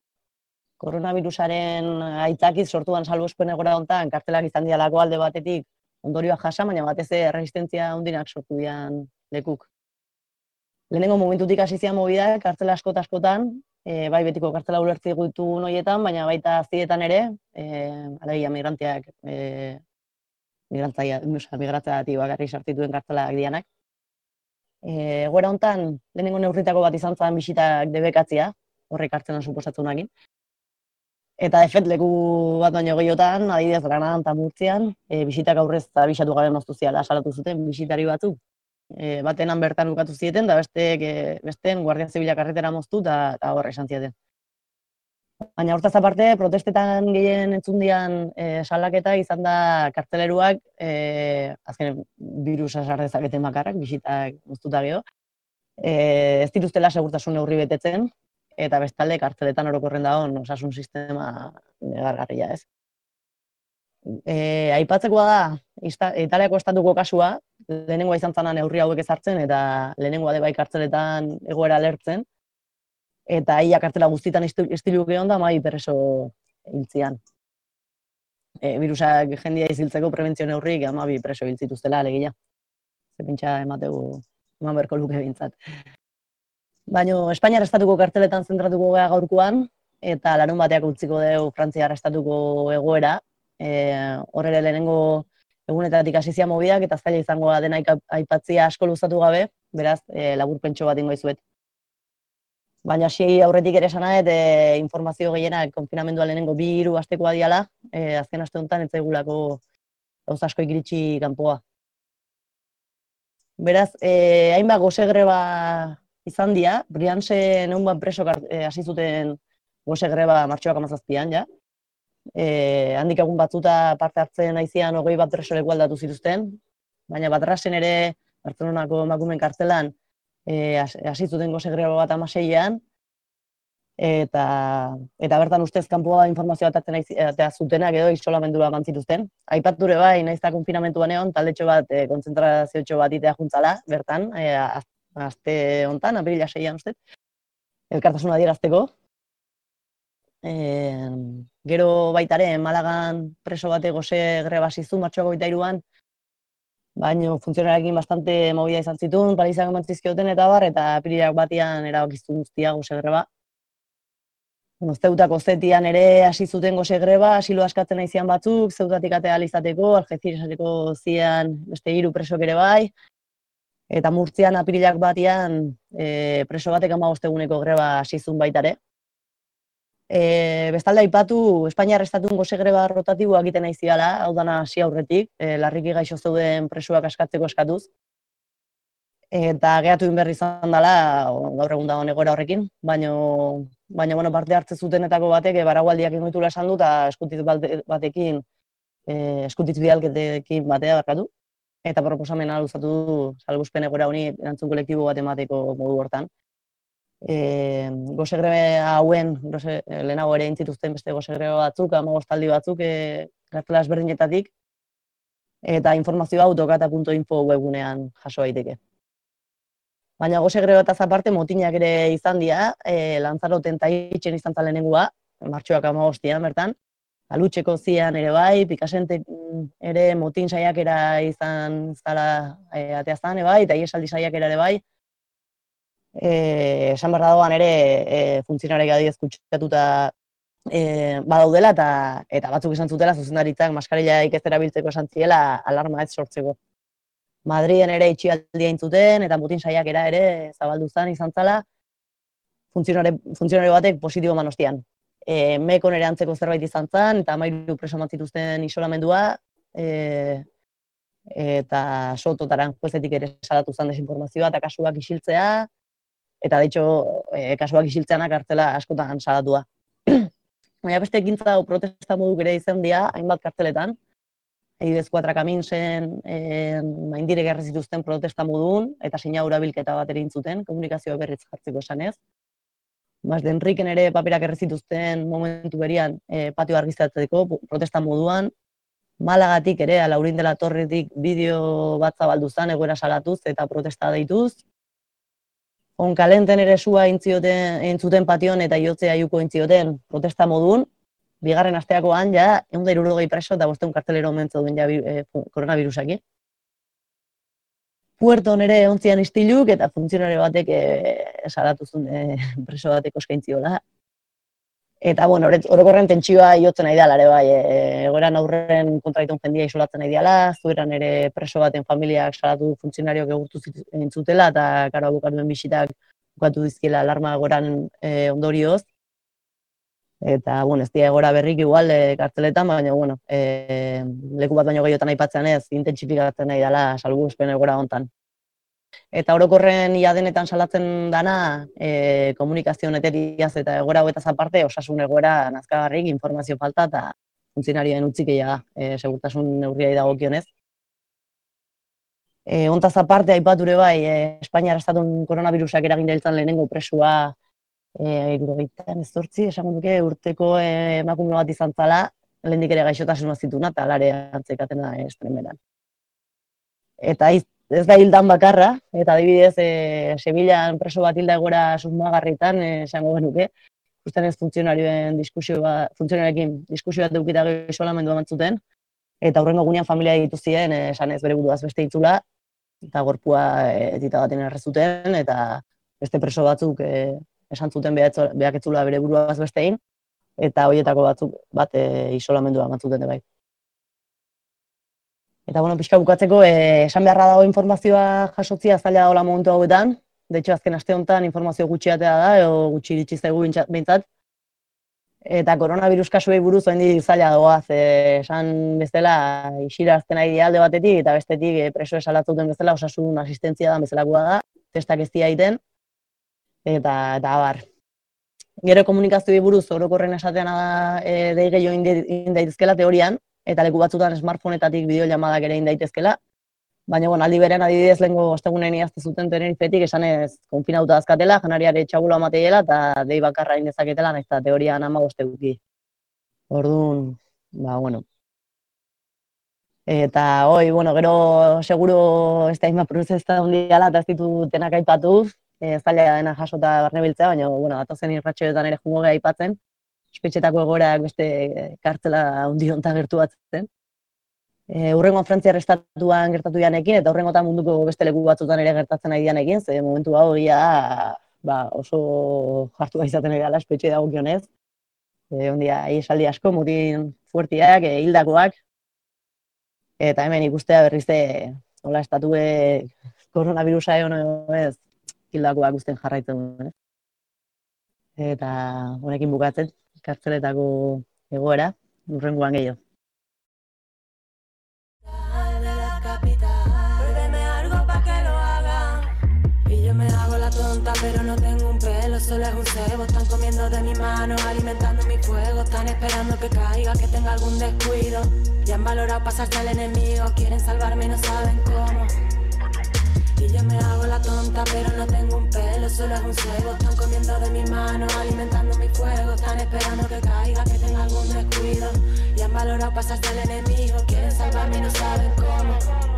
koronavirusaren aitzakiz sortuan salbospen egoera hontan kartelak izan dialako alde batetik ondorioa jasa, baina batez ere resistentzia hundinak sortu dian lekuk. Lehenengo momentutik hasi zian mobidak kartela askota askotan, e, bai betiko kartela ulertzi ditugun horietan, baina baita azietan ere, e, alegia migranteak, e, migrantzaia, migratzatik bakarrik sartituen kartelak dianak. E, egoera hontan, lehenengo neurritako bat izan zen bisitak debekatzia, horrek hartzena suposatzen nagin. Eta efet leku bat baino gehiotan, adibidez Granadan eta Murtzian, e, bisitak aurrez eta bisatu gabe moztu ziala, salatu zuten bisitari batzuk. E, batenan bertan ukatu zieten, da besteek, e, besteen Guardia Zibila karretera moztu eta horre esan zieten. Baina hortaz aparte, protestetan gehien entzundian e, salaketa izan da kartzeleruak, e, azken virusa sardezaketen bakarrak, bisitak moztuta geho, e, ez dituztela segurtasun neurri betetzen, eta bestalde kartzeletan orokorren dagoen osasun sistema negargarria, ez. E, aipatzekoa da, Ista, Italiako estatuko kasua, lehenengoa izan zana neurri hauek ezartzen, eta lehenengoa de bai kartzeletan egoera alertzen, eta ia kartzela guztietan istilu gehion da, mai preso hiltzian. E, virusak jendia iziltzeko prebentzio neurrik, ama bi preso hiltzituztela, alegia. Zepintxa emategu, eman berko luke bintzat. Baina Espainiar estatuko karteletan zentratuko gara gaurkoan, eta larun bateak utziko dugu Frantziar estatuko egoera. E, horre lehenengo egunetatik hasi zian mobidak, eta zaila izango da dena aipatzia asko luzatu gabe, beraz, e, labur pentso bat ingo izuet. Baina hasi aurretik ere sana e, informazio gehienak konfinamendua lehenengo bi hiru astekoa diala, e, azken aste honetan ez zaigulako gauz asko ikiritsi kanpoa. Beraz, e, hainbat goze greba izan dira, Brianse neun ban preso eh, hasi zuten goze greba martxoak amazazpian, ja. E, handik egun batzuta parte hartzen aizian hogei bat preso aldatu zituzten, baina bat ere, Bartzelonako emakumen kartzelan, e, hasi zuten goze greba bat amaseian, eta, eta bertan ustez kanpoa informazioa atatzen eta zutenak edo isolamendura mantzituzten. Aipature bai, naiz da konfinamentuan egon, taldetxo bat, e, konzentrazio bat itea juntzala, bertan, e, aste hontan, abrila seian uste, elkartasuna adierazteko. E, gero baitare, Malagan preso bate goze greba zizu, martxoak goita iruan, baino funtzionarekin bastante movida izan zituen, palizak emantzizkioten eta bar, eta apirilak batian erabakiztu guztia goze greba. Bueno, zeutako zetian ere hasi zuten goze greba, asilo askatzen aizian batzuk, zeutatik atea alizateko, algeciresateko zian beste hiru presok ere bai, eta murtzian apirilak batian e, preso batek ama eguneko greba asizun baitare. E, bestalde aipatu, Espainiar estatun goze greba rotatiboa egiten nahi ziala, hau dana hasi aurretik, e, larriki gaixo zeuden presoak askatzeko eskatuz. Eta gehatu berri izan dela, gaur egun dago negora horrekin, baina baina bueno, parte hartze zutenetako batek e, baragualdiak ingoitula esan du, eta eskutitz batekin, e, eskutitz bialketekin batea barkatu eta proposamena luzatu du salbuzpen egora honi erantzun kolektibo bat emateko modu hortan. E, goze grebe hauen, goze, lehenago ere intzituzten beste goze grebe batzuk, ama goztaldi batzuk, e, gartela ezberdinetatik, eta informazioa autokata.info webunean jaso daiteke. Baina goze grebe eta zaparte motinak ere izan dira, e, lantzaroten eta itxen izan zalenengua, martxoak ama bertan, alutxeko zian ere bai, pikasente mm, ere motin saiakera izan zala e, ateazan ere bai, eta iesaldi saiakera ere bai. E, esan behar dagoan ere e, funtzionarek adiez kutsatuta e, badaudela eta eta batzuk esan zutela zuzendaritzak maskarilla ez erabiltzeko esan ziela alarma ez sortzeko. Madrien ere itxialdia intzuten eta mutin saiakera ere zabaldu zen izan zala funtzionare batek positibo manostian e, meko nere antzeko zerbait izan zen, eta amairu preso matzituzten isolamendua, e, eta sototaran juezetik ere salatu zen desinformazioa eta kasuak isiltzea, eta de hecho, e, kasuak isiltzeanak hartzela askotan salatua. Baina beste ekintza dago protesta modu ere izan dira, hainbat karteletan, Eidez kuatra kamin zen, e, maindire gerri zituzten protesta modun, eta sinaura bilketa bat ere intzuten, komunikazioa berriz jartzeko esanez. Mas Enriken ere paperak errezituzten momentu berian e, patio argiztatzeko protesta moduan. Malagatik ere, Laurin dela torretik bideo bat zabaldu zen, egoera salatuz eta protesta deituz. Onkalenten ere sua intzioten, intzuten pation eta jotzea juko intzioten protesta modun. Bigarren asteakoan, ja, egun da irurogei preso eta bosteun kartelero omentzu duen ja, e, koronavirusaki. Puerto nere ontzian istiluk eta funtzionare batek e, salatu zuen e, preso batek oskaintziola. Eta, bueno, orokorren tentsioa iotzen nahi dela, ere bai, e, egoeran aurren kontraitun jendia isolatzen nahi dela, zueran ere preso baten familiak salatu funtzionarioak egurtu zutela, eta karo abokatuen bisitak bukatu dizkiela alarma egoeran e, ondorioz. Eta, bueno, ez dira egora berrik igual e, kartzeletan, baina, bueno, e, leku bat baino gehiotan aipatzen ez, intentsifikatzen nahi dela salguzpen egora hontan. Eta orokorren ia denetan salatzen dana, e, komunikazio neteriaz eta egora hauetaz aparte, osasun egoera nazkagarrik, informazio falta eta funtzionarioen utzikeia da, e, segurtasun neurriai dagokionez. E, ontaz aparte, aipature bai, e, Espainiar estatun koronavirusak eragin lehenengo presua e, ez zortzi, esan duke urteko e, emakume bat izan zala, lehendik ere gaixotasun zituna eta alare antzekaten da estremeran. Eta iz, ez da hildan bakarra, eta adibidez, e, Sevillaan preso bat hilda egora susmagarritan, e, esango genuke, ikusten ez funtzionarioen diskusio bat, funtzionariekin diskusio bat dukita isolamendu amantzuten, eta aurrengo gunean familia ditu ziren, esan ez bere buruaz beste itzula, eta gorpua e, baten errezuten, eta beste preso batzuk e, esan zuten behak etzula bere buruaz bestein, eta horietako batzuk bat e, isolamendua amantzuten bai. Eta, bueno, pixka bukatzeko, e, esan beharra dago informazioa jasotzia zaila dagoela momentu hauetan, de hecho, azken aste honetan informazio gutxiatea da, edo gutxi iritsi zaigu behintzat, eta koronavirus kasuei buruz oindi zaila doaz, e, esan bezala isira azten ari alde batetik, eta bestetik preso esalatzuten bezala osasun asistentzia da bezalakoa da, testak ez egiten, eta eta abar. Gero komunikazioei buruz orokorren esatean da e, dei gehiago in daitezkela teorian eta leku batzutan smartphonetatik bideollamadak ere in daitezkela. Baina bueno, aldi beren adibidez lengo ostegunen iazte zuten Tenerifetik esan ez konfinatuta azkatela, janariare txabula amateiela eta dei bakarra in dezaketela naiz teorian 15 eduki. Orduan, ba bueno, Eta, oi, bueno, gero, seguro, ez da ima prozesta hundiala, eta ez ditutenak aipatu, e, zaila dena jasota barne biltzea, baina, bueno, atozen irratxoetan ere jungo geha aipatzen, espetxetako egorak beste kartzela hundi honta gertu batzen. E, urrengo Frantziar estatuan gertatu janekin, eta urrengo munduko beste leku batzutan ere gertatzen ari dianekin, ze momentu hau egia ba, oso jartu izaten ari dela espetxe dago kionez. E, ondia, esaldi asko, mutin fuertiak, e, hildakoak, eta hemen ikustea berriz de, hola, estatue koronavirusa egon ez, hildakoak usten jarraitzen. Eh? Eta honekin bukatzen, kartzeletako egoera, urrengoan gehiago. pero no tengo un pelo, solo es un cebo. Están comiendo de mi mano, alimentando mi fuego. Están esperando que caiga, que tenga algún descuido. Ya han valorado pasarse al enemigo, quieren salvarme y no saben cómo. Yo me hago la tonta, pero no tengo un pelo, solo es un cebo. Están comiendo de mi mano, alimentando mi fuego. Están esperando que caiga, que tenga algún descuido. Y han valorado pasarse al enemigo. Quieren salvarme y no saben cómo.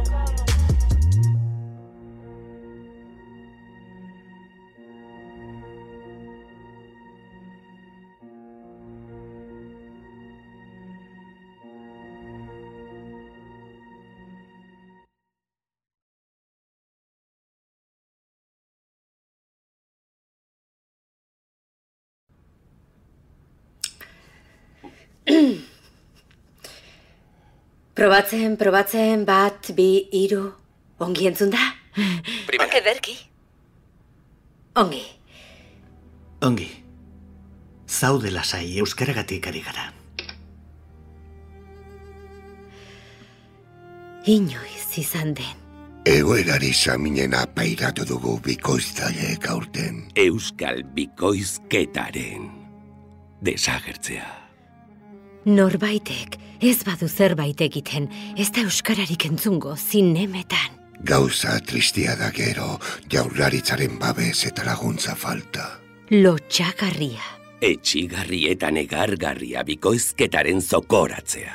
Probatzen, probatzen, bat, bi, iru, ongi entzun da? Primera. Ongi derki. Ongi. Ongi. Zaude lasai euskaragatik ari gara. Inoiz izan den. Egoerari saminen apairatu dugu bikoiztailek aurten. Euskal bikoizketaren desagertzea. Norbaitek ez badu zerbait egiten, ez da euskararik entzungo zinemetan. Gauza tristia da gero, jaurlaritzaren babes eta laguntza falta. Lotxagarria. Etxigarrietan egargarria bikoizketaren zokoratzea.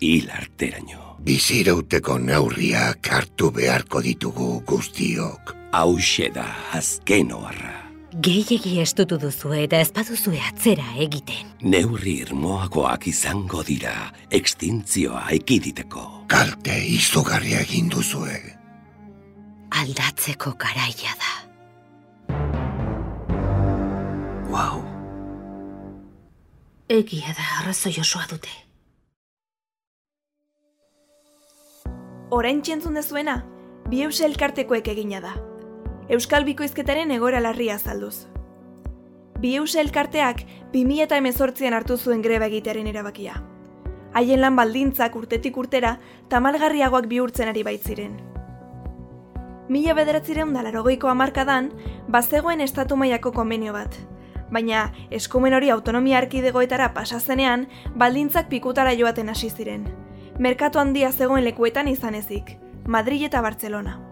Hil arteraino. Bizirauteko neurriak hartu beharko ditugu guztiok. Hau da azken oharra. Gehiegi estutu duzu eta ez baduzue atzera egiten. Neurri irmoagoak izango dira, ekstintzioa ekiditeko. Kalte izugarria egin duzue. Aldatzeko garaia da. Wow. Egia da, arrazoi osoa dute. Orain txentzun dezuena, bi elkartekoek egina da. Euskal Bikoizketaren egora larria azalduz. Bieuse elkarteak 2018an hartu zuen greba egitearen erabakia. Haien lan baldintzak urtetik urtera tamalgarriagoak bihurtzen ari baitziren. Mila bederatzireun da larogeiko amarkadan, bazegoen estatu mailako konbenio bat. Baina, eskumen hori autonomia arkidegoetara pasazenean, baldintzak pikutara joaten hasi ziren. Merkatu handia zegoen lekuetan izan ezik, Madrid eta Barcelona.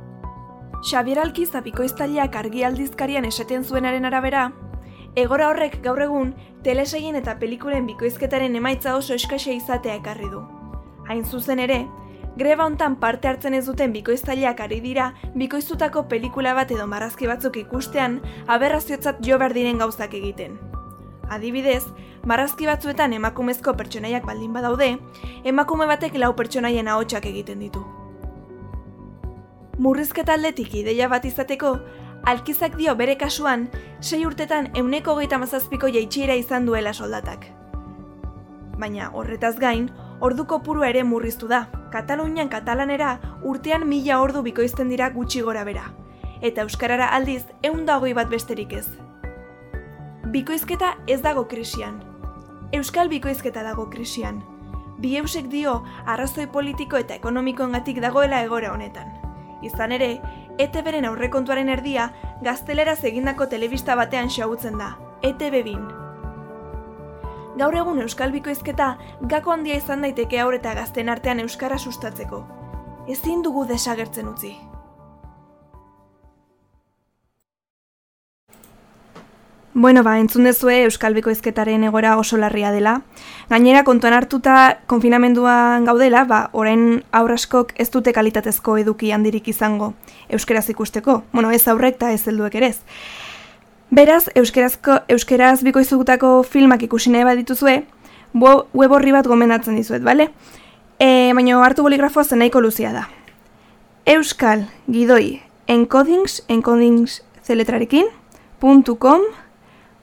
Xabier Alkiz apikoiztaileak argi aldizkarian esaten zuenaren arabera, egora horrek gaur egun telesaien eta pelikulen bikoizketaren emaitza oso eskasia izatea ekarri du. Hain zuzen ere, greba hontan parte hartzen ez duten bikoiztaileak ari dira bikoiztutako pelikula bat edo marrazki batzuk ikustean aberraziotzat jo behar diren gauzak egiten. Adibidez, marrazki batzuetan emakumezko pertsonaiak baldin badaude, emakume batek lau pertsonaien ahotsak egiten ditu. Murrizketa aldetik ideia bat izateko, alkizak dio bere kasuan, sei urtetan euneko hogeita mazazpiko jaitxiera izan duela soldatak. Baina horretaz gain, orduko puru ere murriztu da. Katalunian katalanera urtean mila ordu bikoizten dira gutxi gora bera. Eta euskarara aldiz eun da hogei bat besterik ez. Bikoizketa ez dago krisian. Euskal bikoizketa dago krisian. Bieusek dio arrazoi politiko eta ekonomikoengatik dagoela egora honetan. Izan ere, ETB-ren aurrekontuaren erdia gazteleraz egindako telebista batean xagutzen da, ETB bin. Gaur egun euskal bikoizketa gako handia izan daiteke aur eta gazten artean euskara sustatzeko. Ezin dugu desagertzen utzi. Bueno, ba, entzun dezue Euskal Bikoizketaren egora oso larria dela. Gainera, kontuan hartuta konfinamenduan gaudela, ba, orain aurraskok ez dute kalitatezko eduki handirik izango euskeraz ikusteko. Bueno, ez aurrek eta ez helduek ere ez. Beraz, euskerazko, euskeraz bikoizutako filmak ikusi nahi badituzue, web horri bat gomendatzen dizuet, bale? E, baina hartu boligrafoa zen nahiko luzia da. Euskal gidoi encodings, encodings zeletrarekin, .com,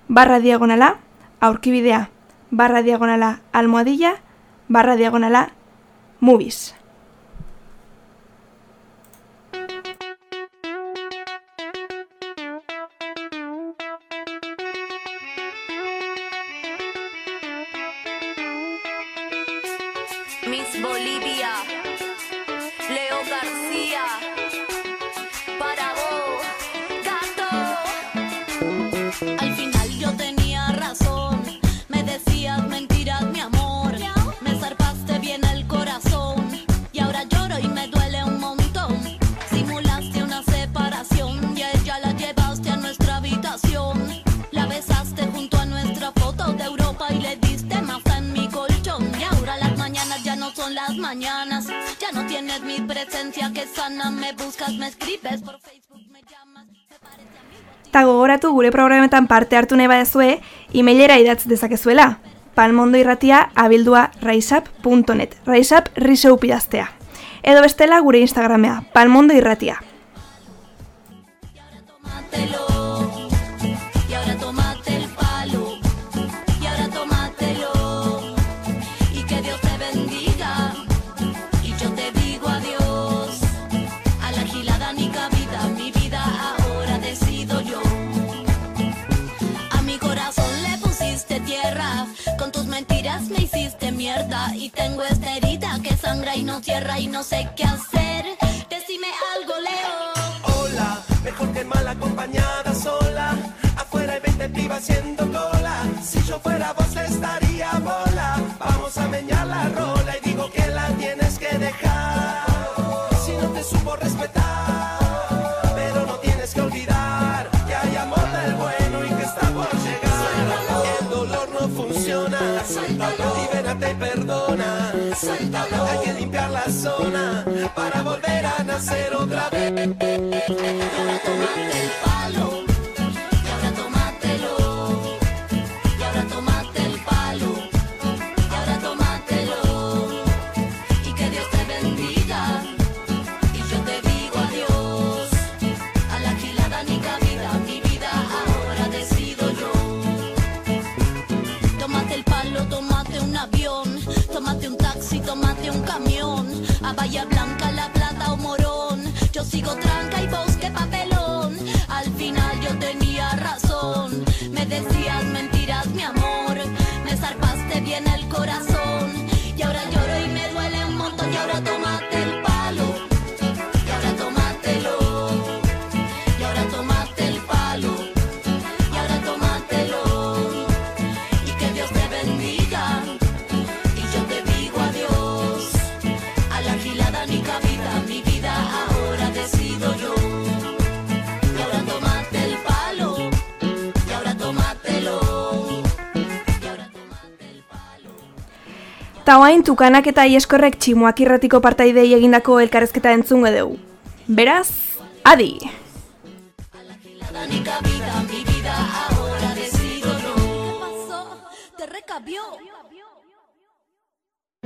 barra diagonala, aurkibidea, barra diagonala almohadilla, barra diagonala movies. Mañanas. Ya no tienes mi presencia que sana. Me buscas, me escribes por Facebook, me llamas. Ta gogoratu gure programetan parte hartu nahi badezue, emailera idatz dezakezuela. Palmondo irratia abildua raisap.net. Raisap riseu pidaztea. Edo bestela gure Instagramea, palmondo irratia. Y tengo esta herida que sangra y no cierra. Y no sé qué hacer. Decime algo, Leo. Hola, mejor que mal acompañada sola. Afuera hay 20 pibas haciendo cola. Si yo fuera vos le estaría bola. Vamos a meñar la rola y digo que la tienes que dejar. hacer otra vez. Ta oain tukanak eta ieskorrek tximuak irratiko partaidei egindako elkarrezketa entzungo dugu. Beraz, adi! Ni cabida, mi vida ahora decido no. ¿Qué pasó? Te recabió.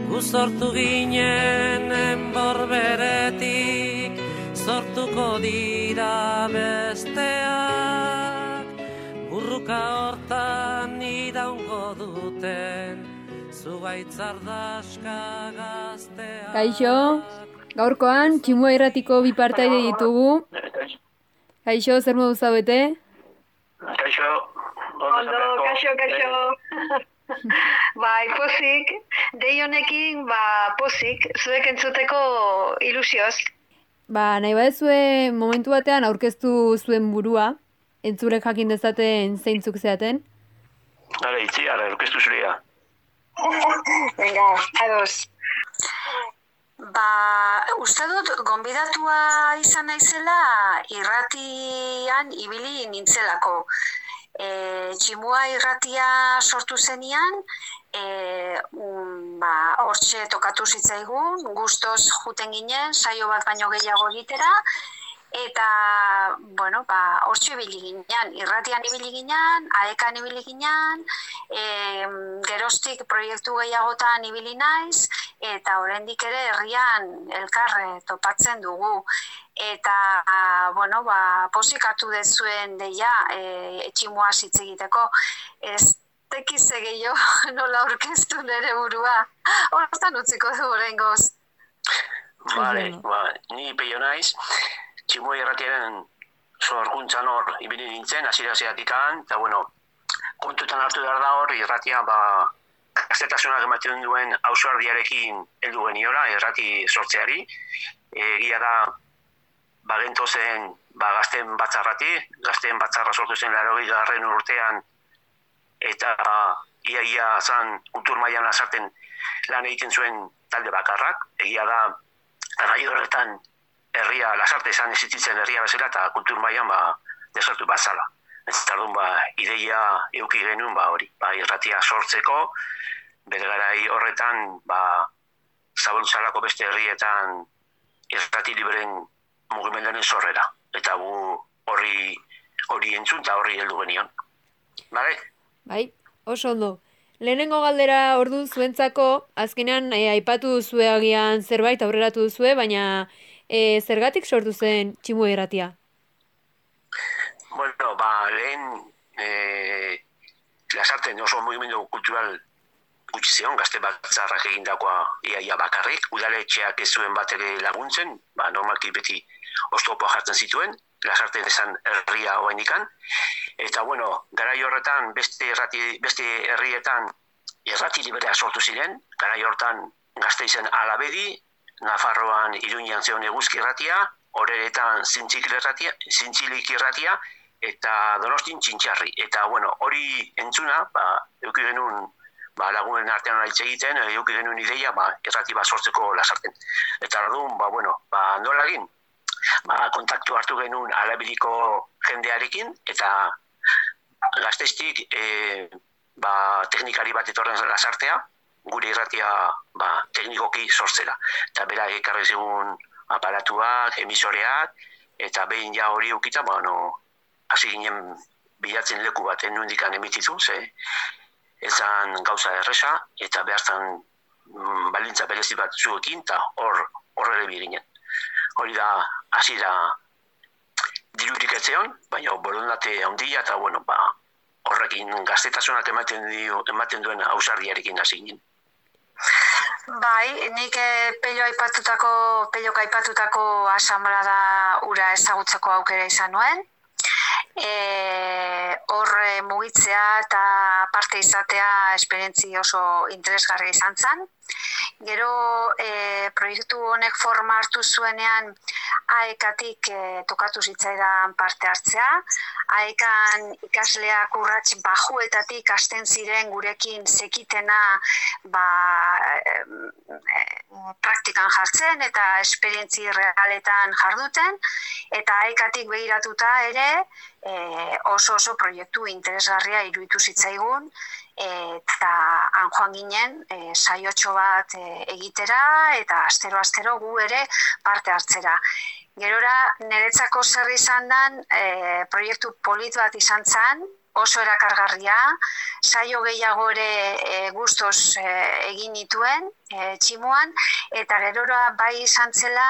Gu sortu ginen enborberetik, sortuko dira besteak, burruka hortan iraungo duten. Kaixo, gaurkoan tximua irratiko bi partaide ditugu. Kaixo, zer modu zaudete? Kaixo, Ondo, kaixo, kaixo. bai, pozik, dei honekin, ba, pozik, zuek entzuteko ilusioz. Ba, nahi badezue momentu batean aurkeztu zuen burua, entzulek jakin dezaten zeintzuk zeaten. Gale, itzi, ara, orkestu zurea. Venga, ados. Ba, uste dut, gonbidatua izan naizela irratian ibili nintzelako. E, tximua irratia sortu zenian, e, mm, ba, hortxe tokatu zitzaigun, gustoz juten ginen, saio bat baino gehiago egitera, eta, bueno, ba, hortxe ibili ginen, irratian ibili ginen, aekan ibili ginen, e, gerostik proiektu gehiagotan ibili naiz, eta oraindik ere herrian elkarre topatzen dugu. Eta, bueno, ba, posik hartu dezuen deia, e, etximua hitz egiteko, ez tekize gehiago nola aurkeztu nere burua. Hortan utziko du oraingoz. Vale, ba, ni peio naiz, tximua irratiaren sorkuntzan hor ibili nintzen, hasiera hasiatikan, eta bueno, kontutan hartu behar da hor, irratia ba, gaztetasunak ematen duen ausuardiarekin heldu geniora, irrati sortzeari. Egia da, ba, gentozen ba, gazten batzarrati, gazten batzarra sortu zen laro garren urtean, eta ia ia zan kultur mailan lasarten lan egiten zuen talde bakarrak. Egia da, garai horretan herria lasarte izan ezitzen herria bezala eta kultur mailan ba, desortu bazala. Ez tardun ba, ideia euki genuen ba, hori, ba, irratia sortzeko, bere garai horretan ba, zaboltzalako beste herrietan irrati liberen mugimendaren sorrera. Eta gu horri hori entzun eta horri heldu genion. Bale? Bai, oso ondo. Lehenengo galdera ordu zuentzako, azkenean e, aipatu duzue agian zerbait aurreratu duzue, baina e, zergatik sortu zen tximu irratia? Bueno, ba, lehen e, lasarten oso mugimendu kultural gutxi zion, gazte batzarrak egindakoa iaia bakarrik, udaletxeak ez zuen bat laguntzen, ba, normalki beti oztopoa jartzen zituen, lasarten esan herria oainikan, eta bueno, garai horretan beste, errati, beste herrietan errati liberea sortu ziren, garai horretan gazte izen alabedi, Nafarroan Iruñan zeon eguzki zintzik irratia, zintzilik irratia, eta donostin txintxarri. Eta, bueno, hori entzuna, ba, euki genuen ba, lagunen artean hitz egiten, euki genuen ideia, ba, irrati bat sortzeko lasarten. Eta orduan, ba, bueno, ba, nola egin? Ba, kontaktu hartu genuen alabiliko jendearekin, eta gazteiztik e, ba, teknikari bat etorren lasartea, gure irratia ba, teknikoki sortzera. Eta bera ekarri zigun aparatuak, emisoreak, eta behin ja hori ukita, ba, no, hasi ginen bilatzen leku bat enundikan emititu, ze ezan gauza erresa, eta behartan mm, balintza berezi bat zuekin, eta hor horre ginen. Hori da, hasi da dirurik etzeon, baina borondate handia, eta bueno, ba, horrekin gaztetasunak ematen, dio, ematen duen ausardiarekin hasi ginen. Bai, nik e, pello aipatutako, pello aipatutako asamblea da ura ezagutzeko aukera izan nuen. E, hor e, mugitzea eta parte izatea esperientzi oso interesgarria izan zen. Gero e, proiektu honek forma hartu zuenean aekatik e, tokatu zitzaidan parte hartzea. Aekan ikasleak urrats bajuetatik hasten ziren gurekin zekitena ba, e, praktikan jartzen eta esperientzi realetan jarduten. Eta aekatik begiratuta ere e, oso oso proiektu interesgarria iruditu zitzaigun eta han joan ginen e, saiotxo bat e, egitera eta astero-astero gu ere parte hartzera. Gerora, niretzako zer izan dan, e, proiektu polit bat izan zen, oso erakargarria, saio gehiago ere e, gustos e, egin nituen e, tximuan, eta gerora bai izan zela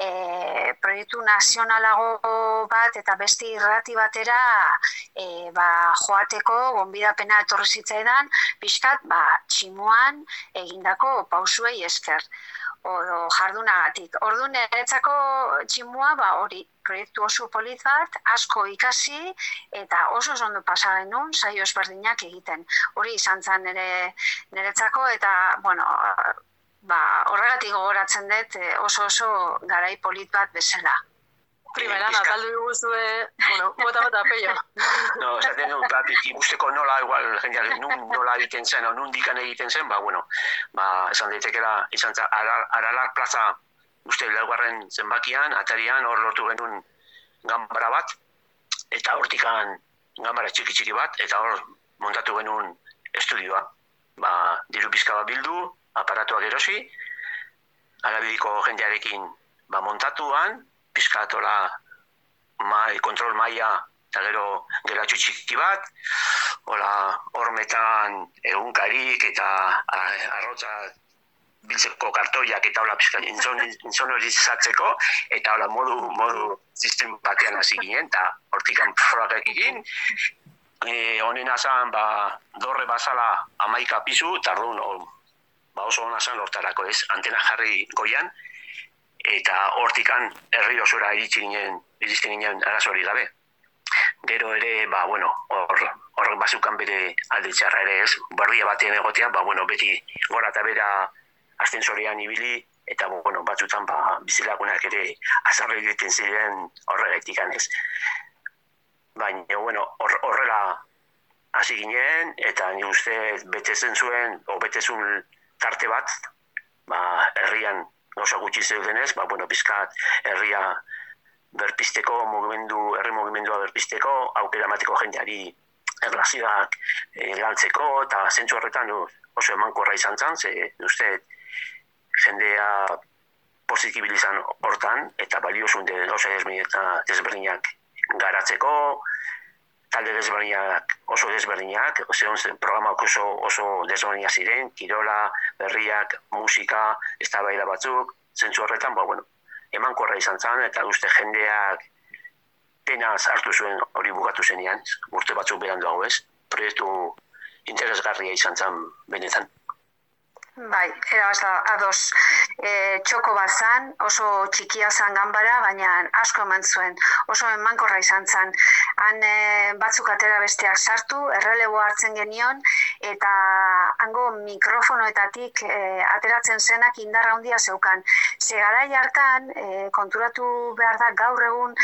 e, proiektu nazionalago bat eta beste irrati batera e, ba, joateko gonbidapena etorri zitzaidan, pixkat ba, tximuan egindako pausuei esker. O jardunagatik. Ordu niretzako tximua, ba, hori, proiektu oso polit bat, asko ikasi, eta oso ondo pasa genuen, saio ezberdinak egiten. Hori izan zen nire, niretzako, eta, bueno, ba, horregatik gogoratzen dut eh, oso oso garai polit bat bezala. Primera, nazaldu diguzue, bueno, bota bota peio. No, esaten dut, ba, ikusteko nola, igual, jendeak, nun nola egiten zen, o nun dikan egiten zen, ba, bueno, ba, esan daitekela, izan zen, aralak plaza, uste, laugarren zenbakian, atarian, hor lortu genuen gambara bat, eta hortikan gambara txiki txiki bat, eta hor montatu genuen estudioa. Ba, diru pizka bat bildu, aparatuak erosi, alabidiko jendearekin ba, montatuan, pizkatola mai, kontrol maila eta gero gelatxo txiki bat, hola, hormetan egunkarik eta arrotza biltzeko kartoiak eta hola pizka intzon hori zatzeko, eta hola modu, modu sistem batean hasi ginen, eta hortikan frogak egin, e, honen azan, ba, dorre bazala amaika pizu, eta orduan, ba oso hona zan lortarako ez, antena jarri goian, eta hortikan herri osora iritsi ginen, iristen ginen arazori gabe. Gero ere, ba, bueno, hor, hor bazukan bere alde txarra ere ez, barria batean egotea, ba, bueno, beti gora eta bera astensorian ibili, eta bueno, batzutan ba, bizilagunak ere azarri egiten ziren horregatik ez. Baina, bueno, horrela hasi ginen, eta ni uste betezen zuen, o betezun tarte bat, ba, herrian gauza gutxi zeudenez, ba, bueno, bizkat herria berpisteko, mugimendu, herri mugimendua berpisteko, aukera emateko jendeari erlazioak e, lantzeko, eta zentzu horretan oso emankorra izan zen, ze uste jendea positibilizan hortan, eta baliosun de gauza desberdinak garatzeko, talde desberdinak oso desberdinak, zehon zen programak oso, oso desberdinak ziren, kirola, berriak, musika, ez da batzuk, zentzu horretan, ba, bueno, eman korra izan zen, eta uste jendeak penaz hartu zuen hori bugatu zenean, urte batzuk berandu hau ez, proiektu interesgarria izan zen benetan. Bai, era basa, ados, e, txoko bazan, oso txikia zan ganbara, baina asko eman zuen, oso emankorra izan zan. Han e, batzuk atera besteak sartu, errelebo hartzen genion, eta hango mikrofonoetatik e, ateratzen zenak indarra handia zeukan. Segarai hartan, e, konturatu behar da gaur egun,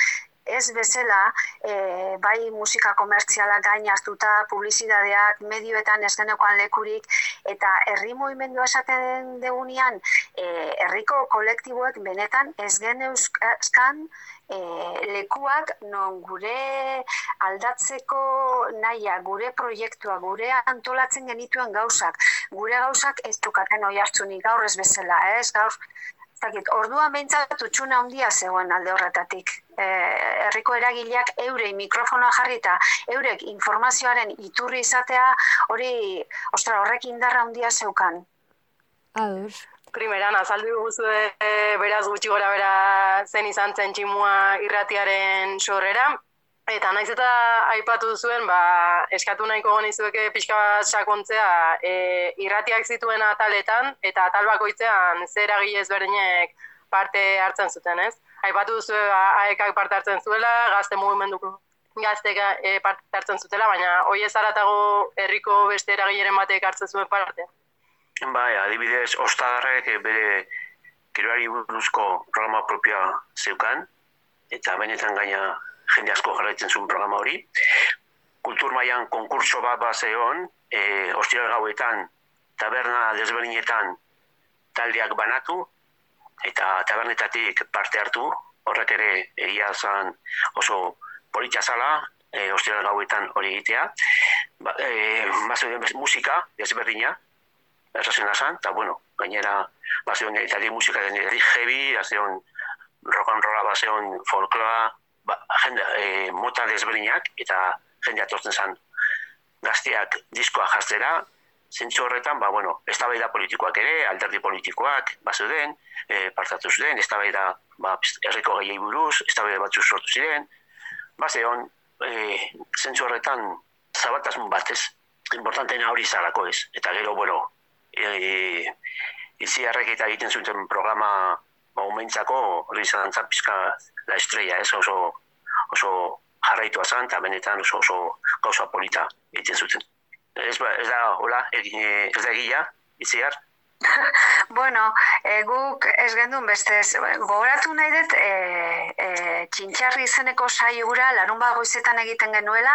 ez bezala e, bai musika komertziala gain hartuta publizitateak medioetan ez genekoan lekurik eta herri mugimendua esaten degunean e, herriko kolektiboek benetan ez geneuzkan e, lekuak non gure aldatzeko naia, gure proiektua, gure antolatzen genituen gauzak, gure gauzak ez dukaten oi hartzunik gaur ez bezala, ez? Gaur Zakit, orduan behintzat utxuna handia zegoen alde horretatik. E, herriko eragileak eurei mikrofonoa jarrita, eurek informazioaren iturri izatea, hori, ostra, horrek indarra handia zeukan. Ados. Primeran, azaldu guzu e, beraz gutxi gora bera zen izan zen tximua irratiaren sorrera, Eta naiz eta aipatu zuen, ba, eskatu nahiko gonizueke pixka bat sakontzea e, irratiak zituen ataletan, eta atal bakoitzean zer agile ezberdinek parte hartzen zuten, ez? Aipatu duzu ba, aekak parte hartzen zuela, gazte mugimenduko gaztek e, parte hartzen zutela, baina hoi ez aratago herriko beste eragileren batek hartzen zuen parte. Bai, adibidez, ostadarrek bere kiroari buruzko programa propioa zeukan, eta benetan gaina jende asko jarraitzen zuen programa hori. Kultur mailan konkurso bat bat zeon, e, ostiral gauetan, taberna desberdinetan taldeak banatu, eta tabernetatik parte hartu, horrek ere egia zan oso politxa zala, e, ostiral gauetan hori egitea. ba, e, musika, ezberdina, errazena zan, eta bueno, gainera, bazeuden eta musika den heavy, bazeuden rock and rolla, bazeuden folkloa, ba, jende, e, mota desberdinak, eta jende atortzen zan gazteak diskoa jaztera, zentzu horretan, ba, bueno, eztabaida politikoak ere, alderdi politikoak, bazeuden, e, partatu zuten, eztabaida ba, herriko gehiei buruz, eztabaida batzuk sortu ziren, bazeon, e, zentzu horretan, zabaltasun batez, importanteena hori zalako ez. Eta gero, bueno, e, iziarrek eta egiten zuten programa ba, umentzako hori izan zan pizka la estrella, ez oso, oso jarraitua zan, eta benetan oso, oso gauza polita egiten zuten. Ez, ba, ez da, hola, ez da egia, itziar? Bueno, e, guk ez gendun beste ez, gogoratu nahi dut e, e, txintxarri izeneko saiura larun goizetan egiten genuela,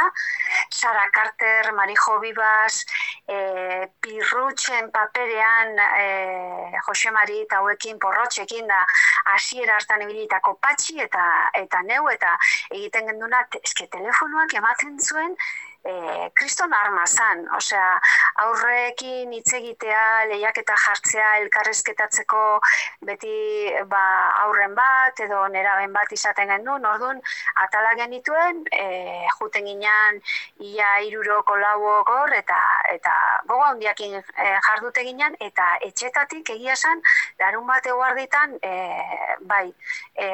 Sara Carter, Marijo Bibas, e, Pirrutxen paperean e, Jose Mari eta hauekin porrotxekin da hasiera hartan ibilitako patxi eta eta neu eta egiten genduna eske telefonoak ematen zuen e, kriston arma zan, osea, aurrekin hitz egitea, lehiaketa jartzea, elkarrezketatzeko beti ba, aurren bat edo neraben bat izaten genuen, orduan atala genituen, e, juten ginean ia iruroko lauok hor, eta, eta gogo handiakin e, jardute ginean, eta etxetatik egia esan, larun bat eguarditan, e, bai, e,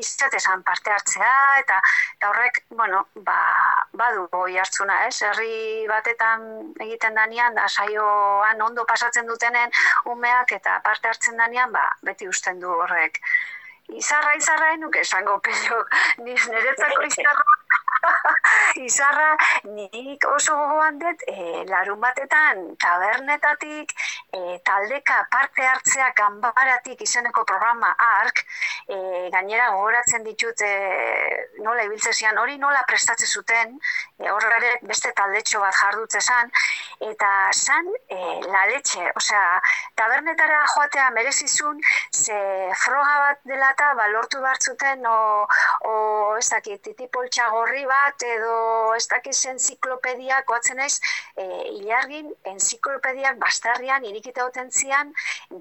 izatezan parte hartzea, eta, eta horrek, bueno, ba, badu goi hartzuna, ez? Herri batetan egiten danean, da saioan ondo pasatzen dutenen umeak eta parte hartzen danean, ba, beti usten du horrek. Izarra, izarra, enuke esango pello, niz niretzako izarra, izarra, nik oso gogoan dut, e, larun batetan, tabernetatik, e, taldeka parte hartzea ganbaratik izeneko programa ARK, e, gainera gogoratzen ditut e, nola ibiltze zian, hori nola prestatze zuten, e, horre beste taldetxo bat jardutze zan, eta zan e, la letxe, osea, tabernetara joatea merezizun, ze froga bat dela eta ba, lortu behar zuten, o, o ez dakit, titipoltxa gorri bat, edo ez dakit enziklopediak, oatzen naiz, e, ilargin enziklopediak bastarrian irikita oten zian,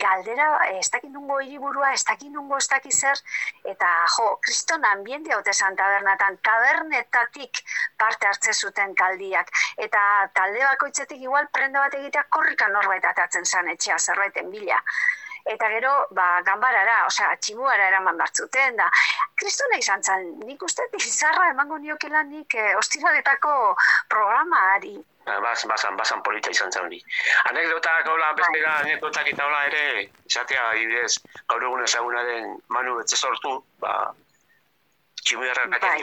galdera, ez dakit nungo hiriburua, ez dakit nungo ez dakit zer, eta jo, kriston ambiente haute zan tabernatan, tabernetatik parte hartze zuten taldiak, eta talde bakoitzetik igual prenda bat egitea korrika norbait atatzen zan etxea zerbaiten bila. Eta gero, ba, ganbarara, osea, tximuara eraman bartzuten, da, kristona izan zen, nik uste izarra emango niokela nik eh, ostiraletako programaari. Bas, basan, basan polita izan zen hori. Anekdotak, hola, bestera, anekdotak eta hola ere, izatea, adibidez, gaur egun ezaguna den Manu Betze sortu, ba, tximuarrak bai.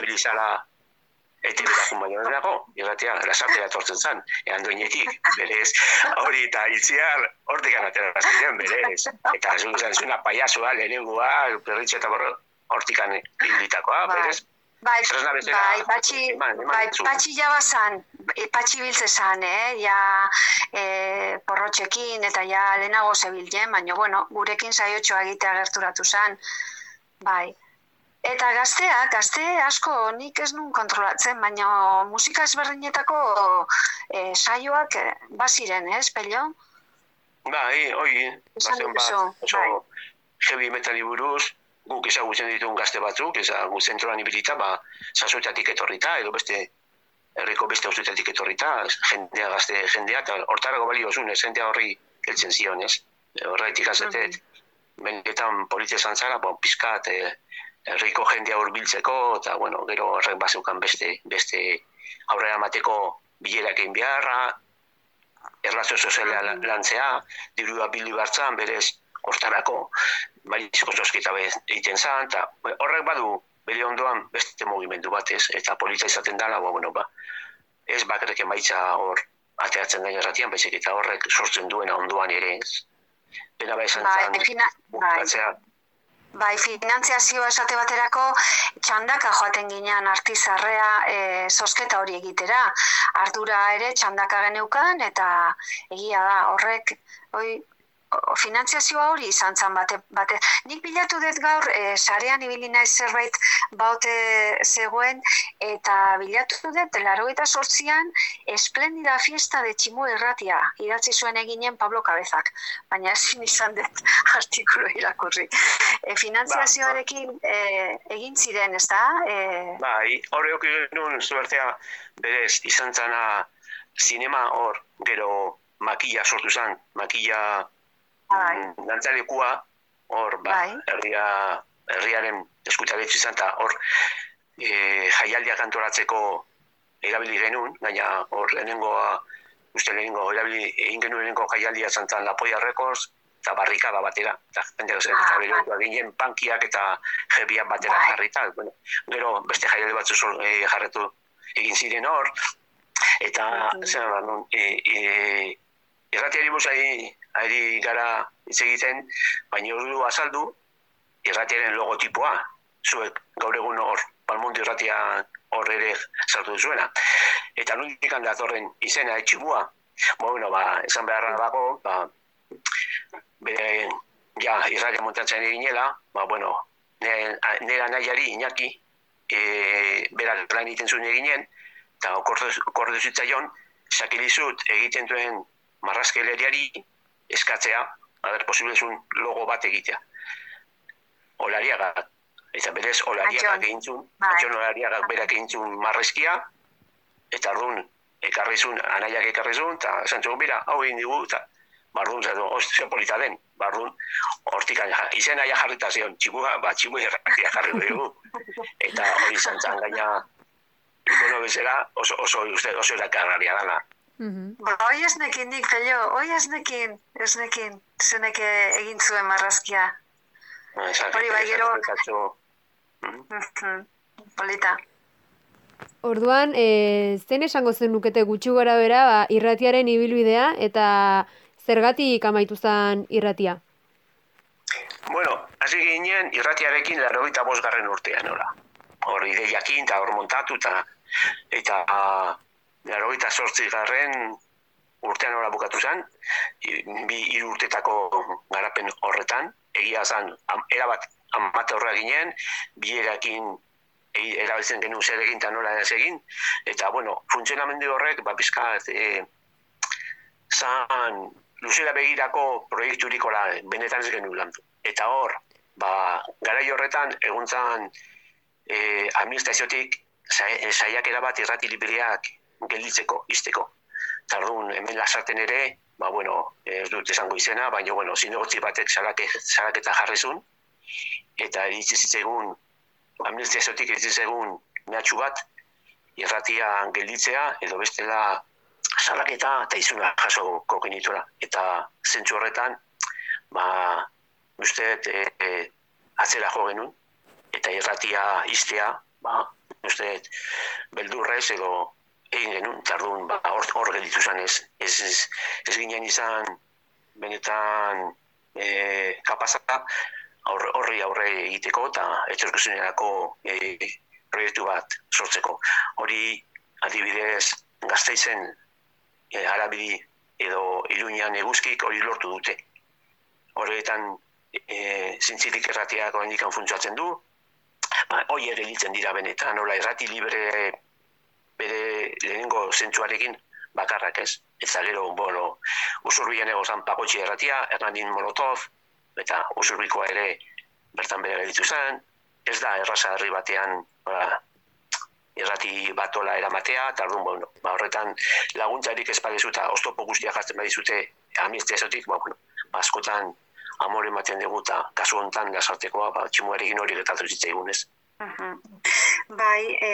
Ete berakun baino dago, irratia, lasatera etortzen zen, ean duenetik, berez, hori eta itziar, hortik anatera ziren, berez, eta zu zen zuna paiasua, lehenengoa, perritxe eta borro, hortikan ibilitakoa, berez, Bai, Tresna bezala, bai, patxi, bai, zu. patxi jabazan, e, patxi biltze zan, eh? ja e, porrotxekin eta ja lehenago zebilen, baina, bueno, gurekin saiotxoa egitea gerturatu zan, bai. Eta gazteak, gazte asko nik ez nun kontrolatzen, baina musika ezberdinetako e, saioak e, baziren, ez, pello? Bai, oi, bazen bat, oso heavy metali buruz, guk ezagutzen ditugun gazte batzuk, ezagu zentroan ibilita, ba, sasoetatik etorrita, edo beste herriko beste auzoetatik etorrita, jendea gazte jendea, eta hortarako balio zuen, ez jendea horri heltzen zion, ez? Horretik azetet, benetan polite esan zara, bon, pizkat, e, herriko jendea hurbiltzeko eta bueno, gero horrek bazeukan beste beste aurrera mateko bilerak egin beharra, erlazio soziala la- lantzea, dirua bildu bartzan, berez hortarako balizko zosketa be- egiten zan, eta horrek badu bere ondoan beste mugimendu batez, eta polita izaten dela, ba, bueno, ba, ez bakarrik emaitza hor ateatzen gaina erratian, baizik eta horrek sortzen duena ondoan ere, ez? Pena ba esan Bai, zan, bai. bukatzea, Bai, finantziazioa esate baterako txandaka joaten ginean artizarrea e, sosketa hori egitera. Ardura ere txandaka geneukan eta egia da horrek oi, finantziazioa hori izan zen bate, bate. Nik bilatu dut gaur, e, sarean ibili naiz zerbait baute zegoen, eta bilatu dut, laro eta sortzian, esplendida fiesta de tximu erratia, idatzi zuen eginen Pablo Cabezak, baina ezin izan dut artikulu irakurri. E, finantziazioarekin e, egin ziren, ez da? E, Bai, horreok genuen zuertea berez izan zana zinema hor, gero makilla sortu zen, makilla mm, dantzalekua, hor, ba, herria, herriaren eskutaletxe izan, eta hor e, jaialdiak antolatzeko erabili genuen, gaina hor lehenengoa, uste lehenengo, erabili, egin genuen lehenengo jaialdia izan zen Lapoia Records, eta barrikada batera, eta jende zen, eta berotu ginen pankiak eta jebiak batera jarrita, bueno, gero beste jaialdi batzu sol, e, jarretu egin ziren hor, eta zer da, non, e, e, irratiari buruz ari, gara hitz egiten, baina ordu azaldu irratiaren logotipoa, zuek gaur egun hor, palmundo irratia hor ere sartu duzuena. Eta nondik datorren izena, etxibua, bueno, ba, esan beharra dago, ba, bere, ja, irratia montatzen eginela, ba, bueno, nera nahiari, Iñaki, e, berak lan egiten zuen eginen, eta okordu zitzaion, sakilizut egiten duen marrazkeleriari eskatzea, haber, posiblezun logo bat egitea. Olariagak, eta berez olariagak egin zuen, Antxon olariagak berak egin zuen marrezkia, eta orduan, ekarrizun, anaiak ekarrizun, eta esan zuen, bera, hau egin digu, eta bardun, zato, ostia polita den, bardun, hortik izena ja jarrita zion, txibua, ba, txibu errakia jarri dugu, eta hori izan zan gaina, bueno, bezala, oso, oso, uste, oso erakarraria dana. Ba, hoi ez nekin nik, pello, hoi ez nekin, ez nekin, zenek egin zuen marrazkia. Hori bai gero, Mhm, polita. Orduan, e, zen esango zen nukete gutxi gara bera, ba, irratiaren ibilbidea eta zergatik amaitu zen irratia? Bueno, hasi ginen irratiarekin larogeita bosgarren urtean, ora. Hor ideiakin eta hor montatu eta eta larogeita sortzi garren urtean ora bukatu zen, bi hiru urtetako garapen horretan, egia zen, am, erabat amatorra ginen, bi erakin egi- erabiltzen genuen zer egin eta nola ez egin, eta bueno, funtzionamendu horrek, ba, pizkat, e, zan luzera begirako proiekturikola benetan ez genuen landu. Eta hor, ba, garai horretan, egun zan e, administraziotik sai- saiakera bat irrati libreak gelditzeko, izteko. Tardun, hemen lasarten ere, ba, bueno, ez dut esango izena, baina, bueno, zinegotzi batek salake, salaketa jarrizun, eta iritsi zitzaigun, administraziotik iritsi zitzaigun mehatxu bat, irratia gelditzea, edo bestela salaketa eta izuna jasoko genituela. Eta zentsu horretan, ba, uste, e, e, atzera jo genuen, eta irratia iztea, ba, uste, beldurrez edo egin genuen, tardun, ba, hor, hor gelditu zen ez, ez, ez, ez ginen izan benetan e, kapazata aurre, horri aurre egiteko eta etorkizunerako e, proiektu bat sortzeko. Hori adibidez gazteizen e, arabidi edo iruñan eguzkik hori lortu dute. Horretan e, zintzilik erratiak oraindik funtsatzen du, ba, hoi ere hiltzen dira benetan, nola errati libre bere lehenengo zentsuarekin bakarrak ez. Eta gero, bueno, usurbian egozan pagotxi erratia, Hernandin Molotov, eta usurbikoa ere bertan bere gelditu zen, ez da erraza herri batean ba, irrati batola eramatea, eta orduan, bueno, ba, horretan laguntzarik ez badezu eta oztopo guztiak jartzen badizute administraziotik, ba, bueno, ba, askotan amore ematen dugu eta kasu honetan lasartekoa, ba, tximuarekin hori getatu zitzaigun ez. Mhm. Bai, e,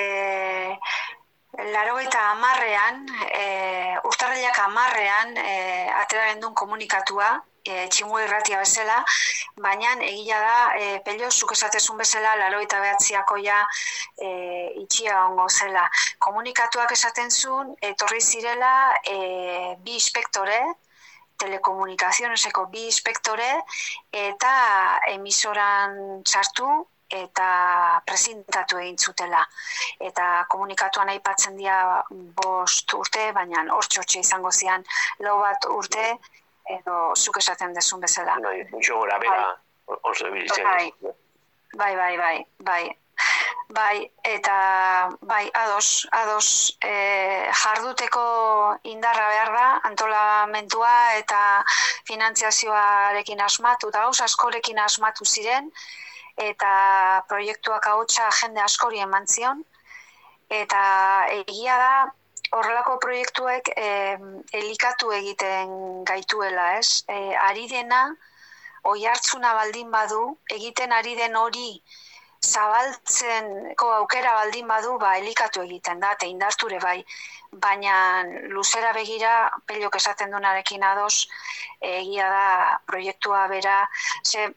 larogeita amarrean, e, urtarrilak amarrean, e, atera gendun komunikatua, e, tximu irratia bezala, baina egia da, e, pelio, zuk esatezun bezala, larogeita behatziako ja e, itxia ongo zela. Komunikatuak esaten zuen, etorri zirela e, bi inspektore, telekomunikazioneseko bi inspektore, eta emisoran sartu, eta presentatu egin zutela. Eta komunikatuan aipatzen dira bost urte, baina hor txotxe izango zian lau bat urte, edo zuk esaten dezun bezala. Bai, mucho gora bera oso ibiltzen. Bai. Bai, bai, bai, bai. Bai, eta bai, ados, ados e, jarduteko indarra behar da, antolamentua eta finantziazioarekin asmatu, eta gauz askorekin asmatu ziren, eta proiektuak hautsa jende askori eman zion, eta egia da, horrelako proiektuek e, elikatu egiten gaituela, ez? E, ari dena, oi hartzuna baldin badu, egiten ari den hori zabaltzenko aukera baldin badu, ba, elikatu egiten da, eta indarture bai. Baina luzera begira, pelok esaten dunarekin ados, egia da proiektua bera, ze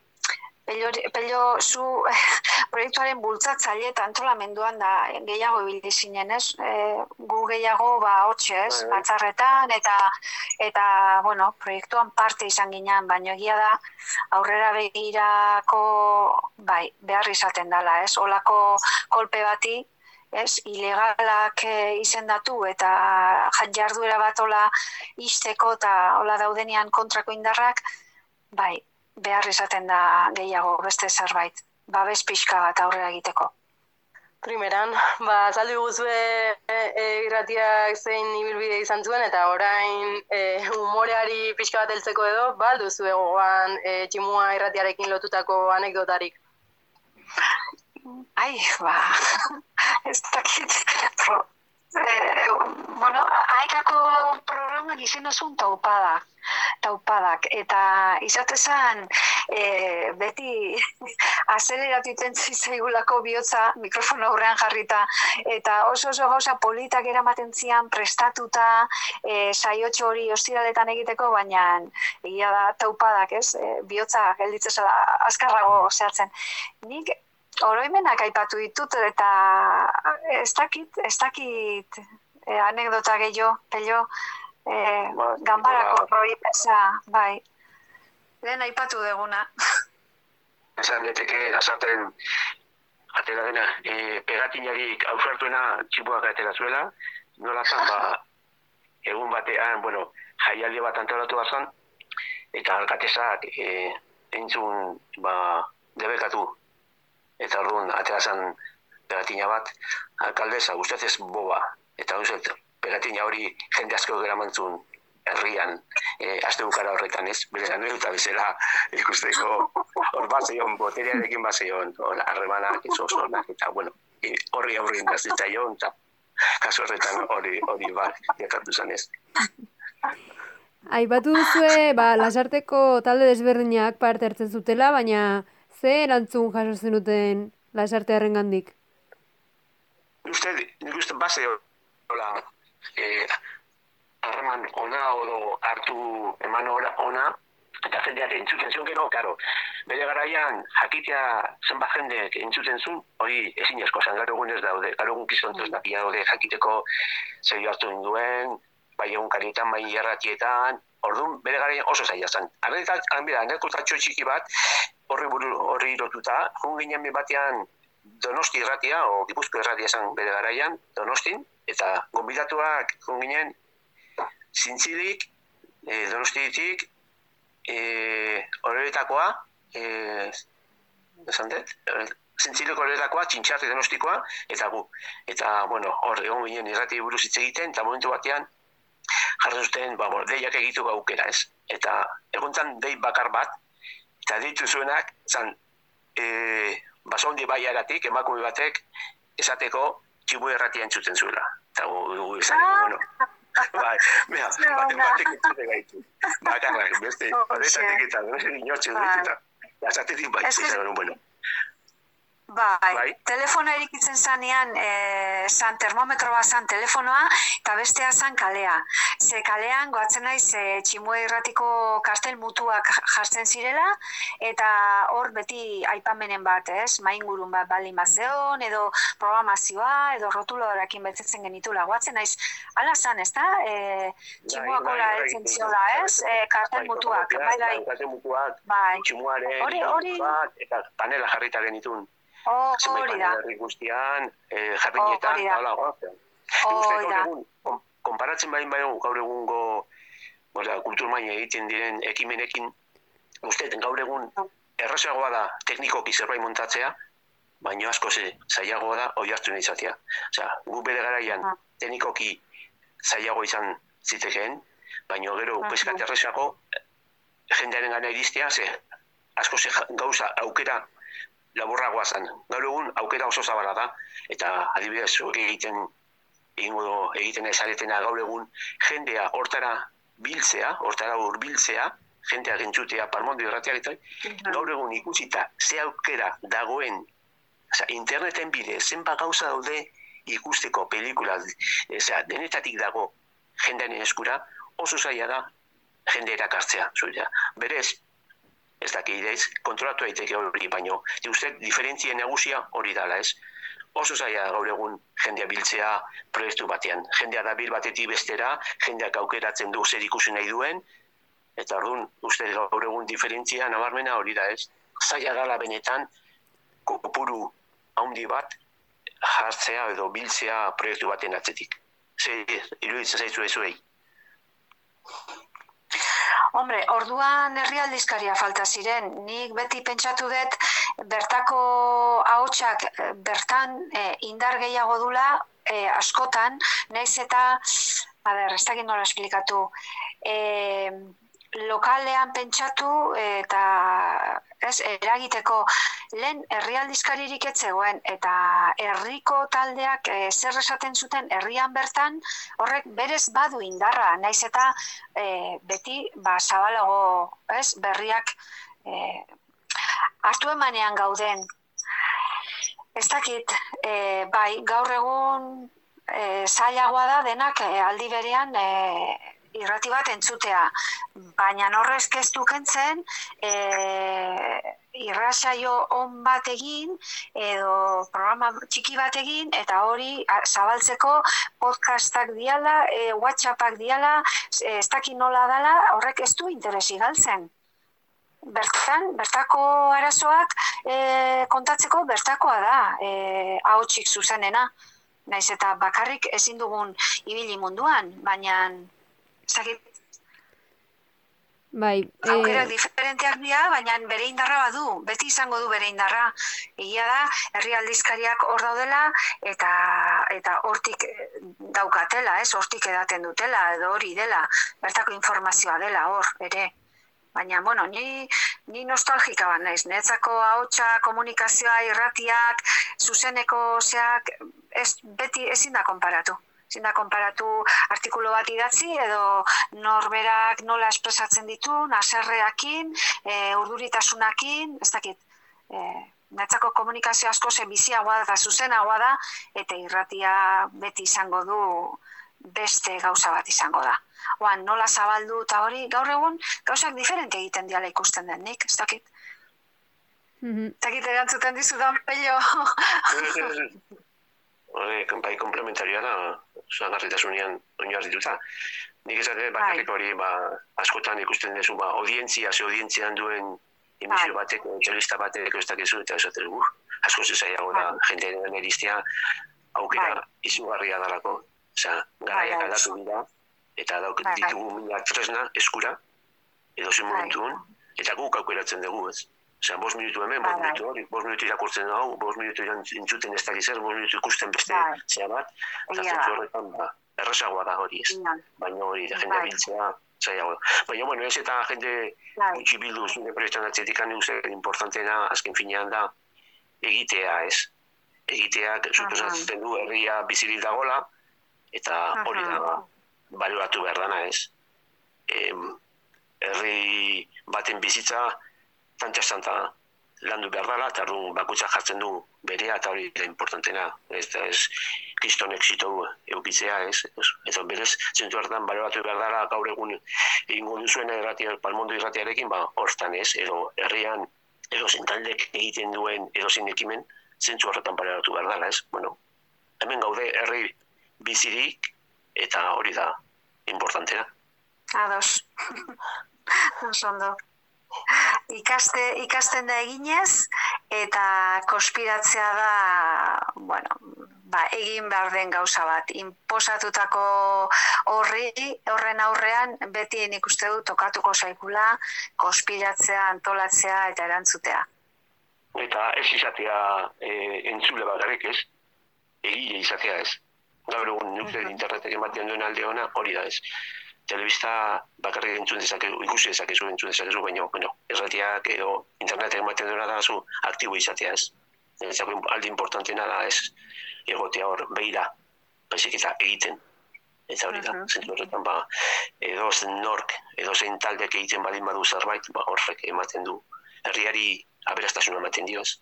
Pello, pello zu proiektuaren bultzatzaile eta antolamenduan da gehiago ibili zinen, ez? E, gu gehiago ba hotxe, ez? Bai. Batzarretan eta eta bueno, proiektuan parte izan ginean, baina egia da aurrera begirako bai, behar izaten dela, ez? Olako kolpe bati ez, ilegalak eh, izendatu eta jarduera bat ola isteko eta ola daudenian kontrako indarrak, bai, behar izaten da gehiago beste zerbait, babes pixka bat aurrera egiteko. Primeran, ba, azaldu guzue e, e, irratiak zein ibilbide izan zuen, eta orain e, humoreari pixka bat heltzeko edo, ba, duzu egoan e, tximua irratiarekin lotutako anekdotarik. Ai, ba, ez dakit, pro, eh, bueno, haikako programak izen osun taupadak, taupadak, eta izatezan e, beti azeleratu iten zitzaigulako bihotza mikrofono aurrean jarrita, eta oso oso gauza politak eramaten zian prestatuta e, saiotxo hori ostiraletan egiteko, baina egia da taupadak, ez, e, bihotza gelditzezala azkarrago zehatzen. Nik oroimenak aipatu ditut eta ez dakit, ez dakit eh, anekdota gehiago, pello, eh, gambarako roi pesa, bai. Lehen aipatu deguna. Esan deteke, azarten atera dena, e, pegatinarik ausartuena txipuak atera zuela, nola zan, ba, egun batean, bueno, jaialdi bat antolatu bazan, eta alkatesak e, entzun, ba, debekatu eta orduan atera zen pegatina bat, alkaldesa guztatez boba, eta guztat, pegatina hori jende asko geramantzun herrian, e, aste bukara horretan ez, bere anekdota bezala ikusteko hor bazion, boterearekin bazion, hor harremanak, ez eta bueno, e, horri aurri indazitzaion, eta kasu horretan hori hori bat, jakatu zen ez. Aipatu duzue, ba, lasarteko talde desberdinak parte hartzen zutela, baina ze erantzun jaso zenuten lasartearen gandik? Uste, nik uste base hola, eh, harreman ona odo hartu eman ona, eta jendeak entzuten zuen gero, karo, bere garaian jakitea zenbat jendek entzuten zuen, hori ezin esko zen, garo egun ez daude, garo egun kizontuz mm. daude jakiteko zeio hartu duen, bai egun karietan, bai erratietan, orduan bere garaian oso zaila zen. Arretak, anbira, anekotatxo txiki bat, horri buru, horri lotuta, jun ginen batean Donosti irratia, o Gipuzko irratia zen bere garaian, Donostin, eta gonbidatuak jun ginen zintzilik, e, Donostitik, e, horretakoa, e, esan dut, zintzilik horretakoa, txintxarri donostikoa, eta gu. Eta, bueno, hor egon ginen irrati buruz hitz egiten, eta momentu batean, jarri zuten, ba, bueno, deiak egitu gaukera, ez? Eta egontzan dei bakar bat, eta deitu zuenak, zan, e, basondi baiagatik, emakume batek, esateko txibu erratia entzuten zuela. Eta gu, gu izan, bueno, bai, beha, baten batek entzute gaitu. Bakarrak, beste, horretatik eta, beste inotxe dut eta, azatetik bai, bueno. Bai, Bai. telefono erikitzen zanean, e, zan termometro bat zan telefonoa, eta bestea zan kalea. Ze kalean, goatzen naiz, e, tximue irratiko kartel mutuak jartzen zirela, eta hor beti aipamenen bat, ez? Maingurun bat baldin bat zeon, edo programazioa, edo rotulorakin betetzen genitula. Goatzen naiz, ala zan, ez da? E, tximuak bai, hola bai, bai, ziola, bai, ez? E, kartel mutuak, bai, bai. Kartel mutuak, Bai. tximuaren, Hori, hori. eta panela jarrita genitun. Oh, hori da. herri guztian, eh, da. hala, hola. Hori da. konparatzen bain baino gaur egungo Osea, kultur maila egiten diren ekimenekin, uste, gaur egun errazagoa da teknikoki zerbait montatzea, baina asko ze zailagoa da oi hartu izatea. Osea, gu bere garaian teknikoki zailago izan zitekeen, baina gero peskat errazago jendearen gana iristea, ze asko ze gauza aukera laburragoa zen. Gaur egun aukera oso zabala da, eta adibidez, hori egiten egingo egiten ezaretena gaur egun jendea hortara biltzea, hortara hurbiltzea, jendea gentzutea palmondo irratiak eta gaur egun ikusita ze aukera dagoen Osea, interneten bide zenba gauza daude ikusteko pelikula, osea, denetatik dago jendearen eskura, oso zaila da jende erakartzea, zuria. Berez, ez daki ideiz, kontrolatu daiteke hori, baino, nik uste diferentzia nagusia hori dala, ez? Oso zaila gaur egun jendea biltzea proiektu batean. Jendea da bil batetik bestera, jendeak aukeratzen du zer ikusi nahi duen, eta orduan, uste gaur egun diferentzia nabarmena hori da, ez? Zaila dala benetan, kopuru haundi bat jartzea edo biltzea proiektu baten atzetik. Ze, iruditzen zaizu ezuei. Hombre, orduan herrialdizkaria falta ziren. Nik beti pentsatu dut bertako ahotsak eh, bertan eh, indar gehiago dula eh, askotan, naiz eta a ber, ez dakit nola esplikatu. Eh, lokalean pentsatu eta ez eragiteko. Lehen herrialdizkaririk ez zegoen eta herriko taldeak eh, zer esaten zuten herrian bertan horrek berez badu indarra. Naiz eta eh, beti ba zabalago ez berriak eh, hartu emanean gauden. Ez dakit eh, bai gaur egun eh, zailagoa da denak eh, aldi berean eh, irrati bat entzutea. Baina horrez keztu kentzen, e, irrasaio on bat egin, edo programa txiki bat egin, eta hori zabaltzeko podcastak diala, e, whatsappak diala, e, ez dakit nola dala, horrek ez du interesi galtzen. Bertan, bertako arazoak e, kontatzeko bertakoa da, e, ahotsik zuzenena. Naiz eta bakarrik ezin dugun ibili munduan, baina Zagit, Bai, aukerak eh, diferenteak dira, baina bere indarra badu, beti izango du bere indarra. Egia da, herri aldizkariak hor daudela, eta eta hortik eh, daukatela, ez, hortik edaten dutela, edo hori dela, bertako informazioa dela hor, ere. Baina, bueno, ni, ni nostalgika bat naiz, netzako ahotsa, komunikazioa, irratiak, zuzeneko zeak, ez, beti ezin da konparatu ezin da konparatu artikulu bat idatzi edo norberak nola espresatzen ditu, naserreakin, e, urduritasunakin, ez dakit, e, netzako komunikazio asko ze biziagoa da, zuzenagoa da, eta irratia beti izango du beste gauza bat izango da. Oan, nola zabaldu eta hori, gaur egun gauzak diferente egiten diala ikusten den nik, ez dakit. mhm. Ez dakit erantzuten dizudan pello. Bai komplementarioa da, zagarritasunean oinarrituta. Nik esate bakarrik hori, ba, askotan ikusten duzu, ba, audientzia, ze audientzian duen emisio batek, telebista batek, ez dakizu, eta esaten, uh, asko zezaiago da, jendearen eristea, aukera izugarria dalako. Osea, garaiak Bai, bai. aldatu dira, eta dauk Bai, bai. ditugu mila tresna eskura, edo zen momentuan, eta guk aukeratzen dugu, ez? Osea, bost minutu hemen, bost Bai, bai. minutu hori, bost minutu irakurtzen dugu, bost minutu entzuten ez dakiz zer, bost minutu ikusten beste Bai. zea bat, eta da. zentzu horretan, ba, errazagoa da hori, ez? Baina hori, jendea Bai. biltzea, zailago. Baina, bueno, ez eta jende Bai. bildu zure proiektuan atzetik, handi uste, importantena, azken finean da, egitea, ez? Egiteak, suposatzen du, herria bizirik dagola, eta hori da, baloratu behar dana, ez? Em, herri baten bizitza, tantxa-tanta landu behar dela, eta orduan bakutsa jartzen du berea, eta hori da importantena, ez da ez kriston exito eukitzea, ez? ez? Eta berez, zentu hartan baloratu behar dela, gaur egun egingo duzuen erratia, palmondo irratiarekin, ba, hortan ez, edo herrian, edo taldek egiten duen edo ekimen, zentzu horretan baloratu behar dela, ez? Bueno, hemen gaude herri bizirik, eta hori da importantena. Ados. Ondo. Ikaste, ikasten da eginez, eta konspiratzea da, bueno, ba, egin behar den gauza bat. Inposatutako horri, horren aurrean, beti nik uste dut tokatuko zaikula, konspiratzea, antolatzea eta erantzutea. Eta ez izatea e, entzule bakarrik ez, egile izatea ez. Gaur egun nukle internetek ematen duen alde ona hori da ez. Telebista bakarrik entzun dezakezu, ikusi dezakezu, entzun dezakezu, baina, bueno, erratiak edo internetek ematen duena da zu aktibo izatea ez. Niretzako alde importantena da ez egotea hor behira, baizik eta egiten. Eta hori da, zentu horretan, ba, edo zen nork, edo zein taldek egiten badin badu zerbait, ba, horrek ematen du herriari aberastasuna ematen dio ez.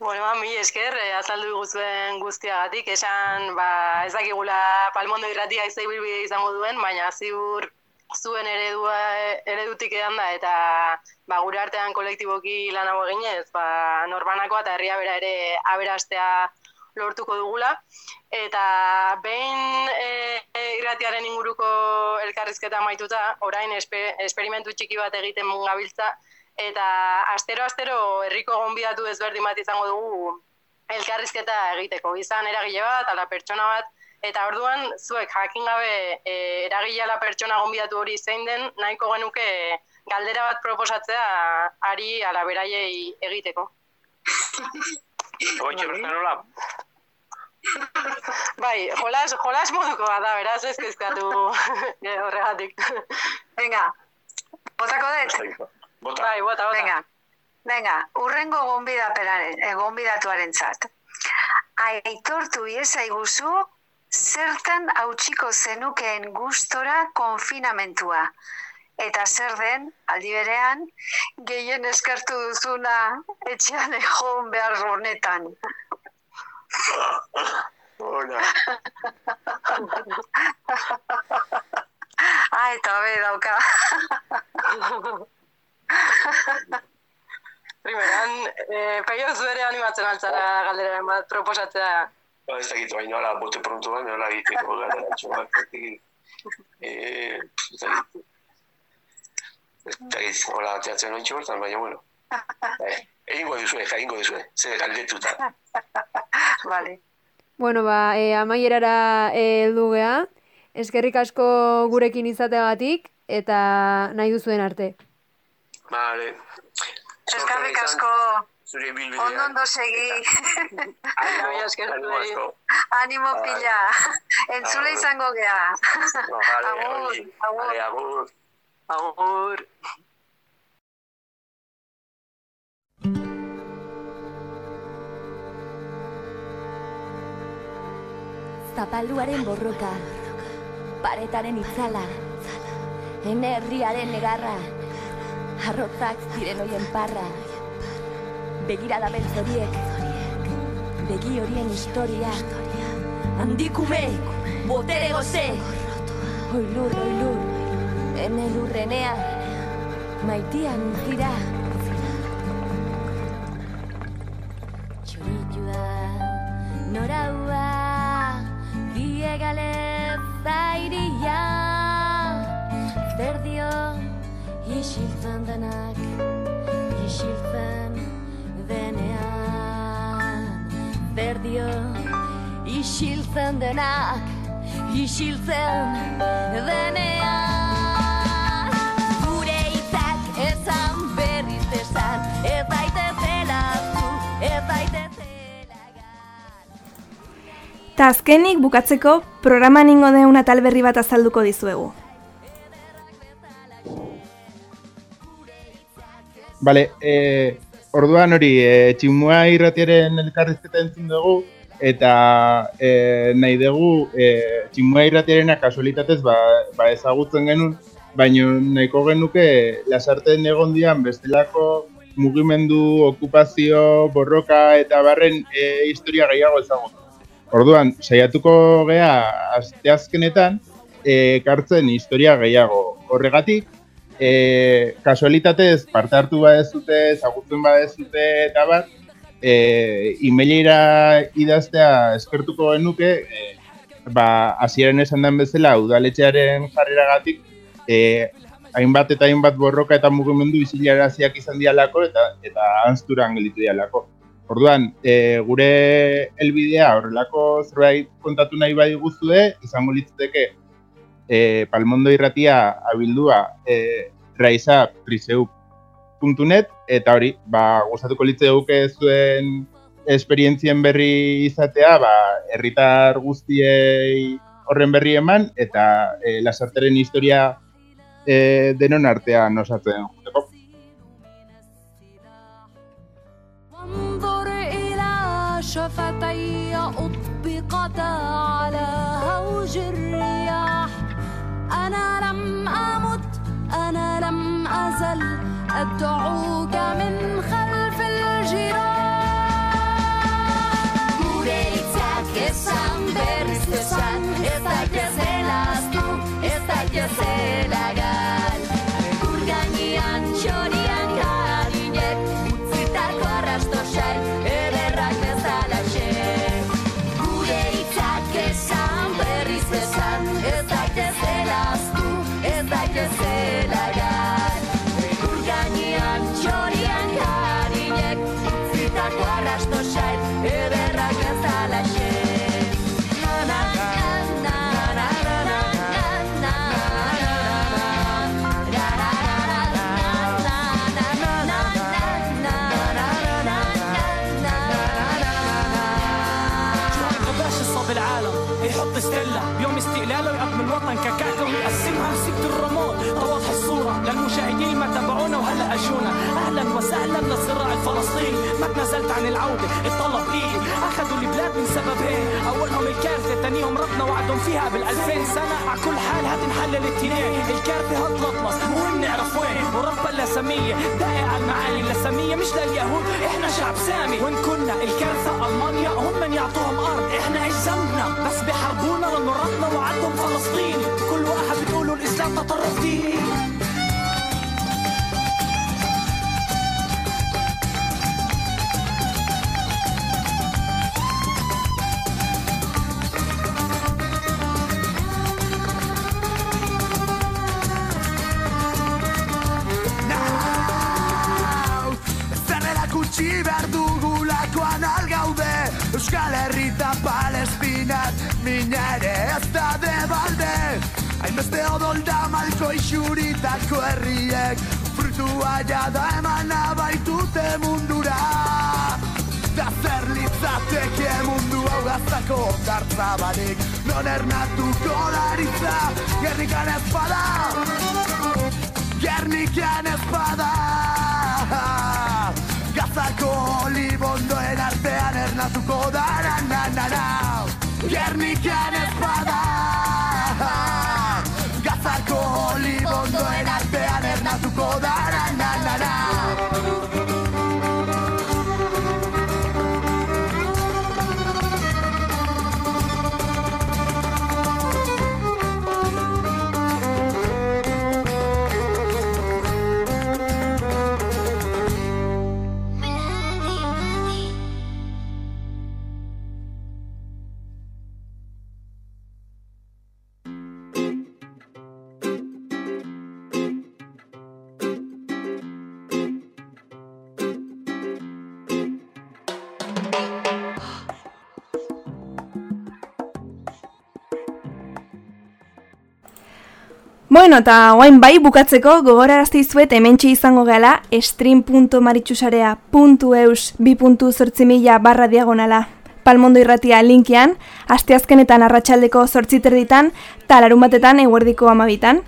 Bueno, ba, mi esker, eh, azaldu guztuen guztiagatik, esan, ba, ez dakigula palmondo irratia ez bilbide izango duen, baina ziur zuen eredua, eredutik edan da, eta ba, gure artean kolektiboki lan hau eginez, ba, norbanakoa eta herria bera ere aberastea lortuko dugula. Eta behin e, e, irratiaren inguruko elkarrizketa maituta, orain espe, esperimentu txiki bat egiten mun gabiltza, eta astero-astero herriko gonbidatu ezberdin bat izango dugu elkarrizketa egiteko. Izan eragile bat, ala pertsona bat, eta orduan zuek jakin gabe e, eragile ala pertsona gonbidatu hori zein den, nahiko genuke galdera bat proposatzea ari ala beraiei egiteko. Oitxe, bertan hola, Bai, jolas, jolas moduko bat da, beraz ez kezkatu eh, horregatik. Venga, botako dut? Bota. Bai, bota, bota. Venga, venga, urrengo gonbidapelaren, eh, gonbidatuaren zat. Aitortu iesa iguzu, zertan hautsiko zenukeen gustora konfinamentua. Eta zer den, aldi berean, gehien eskertu duzuna etxean egon behar honetan. Hola. Ah, eta be dauka. Primeran, eh, peio zuere animatzen altzara galderaren bat proposatzea. Ba, ez dakit, baina nola bote prontuan, nola egiteko gara txoak, praktik. Eh, ez dakit. Ez dakit, hola, teatzen noitxe bertan, baina, bueno. Eh, egingo duzue, egingo duzue, ze galdetuta. Vale. Bueno, ba, e, amaierara e, heldu gea. Eskerrik asko gurekin izateagatik eta nahi duzuen arte. Vale. Eskerrik asko. Zure bilbidean. Ondo ondo segi. Animo, animo asko. Animo pila. Entzule izango gea. Agur, agur. Agur. Agur. Zapalduaren borroka, paretaren itzala, enerriaren negarra, arrotzak ziren hoien parra, begirada beltz horiek, begi horien historia, handikume, botere goze, oilur, oilur, ene lurrenea, maitian untzira. Txoritxua, noraua, denak, isiltzen denean. Zer dio, isiltzen denak, isiltzen denean. Gure hitzak esan berriz esan, ez daitezela zu, ez daitezela Ta azkenik bukatzeko programan ingo deun atal berri bat azalduko dizuegu. Bale, e, orduan hori, e, tximua irratiaren elkarrizketa entzun dugu, eta e, nahi dugu e, tximua irratiarena kasualitatez ba, ba ezagutzen genuen, baina nahiko genuke lasarten egon dian bestelako mugimendu, okupazio, borroka eta barren e, historia gehiago ezagutzen. Orduan, saiatuko gea asteazkenetan e, kartzen historia gehiago. Horregatik, e, kasualitatez parte hartu badezute, ezagutzen badezute eta bat, e, emailera idaztea eskertuko genuke, e, ba, hasieran esan den bezala, udaletxearen jarreragatik, e, hainbat eta hainbat borroka eta mugimendu bizilaraziak izan dialako eta eta anzturan gelitu dialako. Orduan, e, gure helbidea horrelako zerbait kontatu nahi bai guztue, izango litzateke e, Palmondo irratia abildua e, raizapriseu.net eta hori, ba, gustatuko litze duke zuen esperientzien berri izatea, ba, herritar guztiei horren berri eman eta e, lasarteren historia e, denon artean osatzen juteko. انظر إلى شفتي أطبقتا على هوج الرياح أنا لم أمت أنا لم أزل. أدعوك من خلف الجيران. Esta que se las tú, esta que se la... ez daitezela الفلسطيني ما تنازلت عن العودة الطلب لي. أخذوا البلاد من سبب هيك أولهم الكارثة تانيهم ربنا وعدهم فيها 2000 سنة. على كل حال هتنحل الاثنين الكارثة هتلطمس مهم نعرف وين. وربا اللسمية دقق على المعاني اللسمية مش لليهود. إحنا شعب سامي. وين كنا الكارثة ألمانيا هم من يعطوهم أرض. إحنا إيش ذنبنا بس بحاربونا لأنه ربنا وعدهم فلسطيني كل واحد بيقولوا الإسلام تطرف ديني Mina ere ez da debalde Hainbeste odolda malko isuritako herriek Frutua jada eman abaitute mundura. Da zer litzateke mundu hau gaztako ondartza barik Non ernatuko daritza Gernikan ez bada Gernikan ez bada Gazako libondoen artean ernatuko da na na na na Gernikan Bueno, eta guain bai bukatzeko gogorarazte izuet hementxe izango gala stream.maritxusarea.eus 2.zortzi mila barra diagonala Palmondo irratia linkian, asteazkenetan arratsaldeko zortziterditan, talarun batetan eguerdiko amabitan.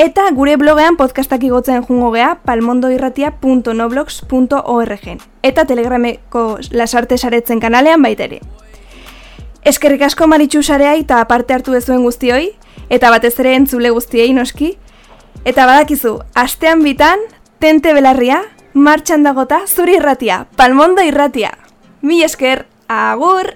Eta gure blogean podcastak igotzen jungo gea palmondoirratia.noblogs.org Eta telegrameko lasarte saretzen kanalean baitere. Eskerrik asko maritxu sarea eta parte hartu dezuen guztioi, eta batez ere entzule guztiei noski. Eta badakizu, astean bitan, tente belarria, martxan dagota zuri irratia, palmondo irratia. Mi esker, agur!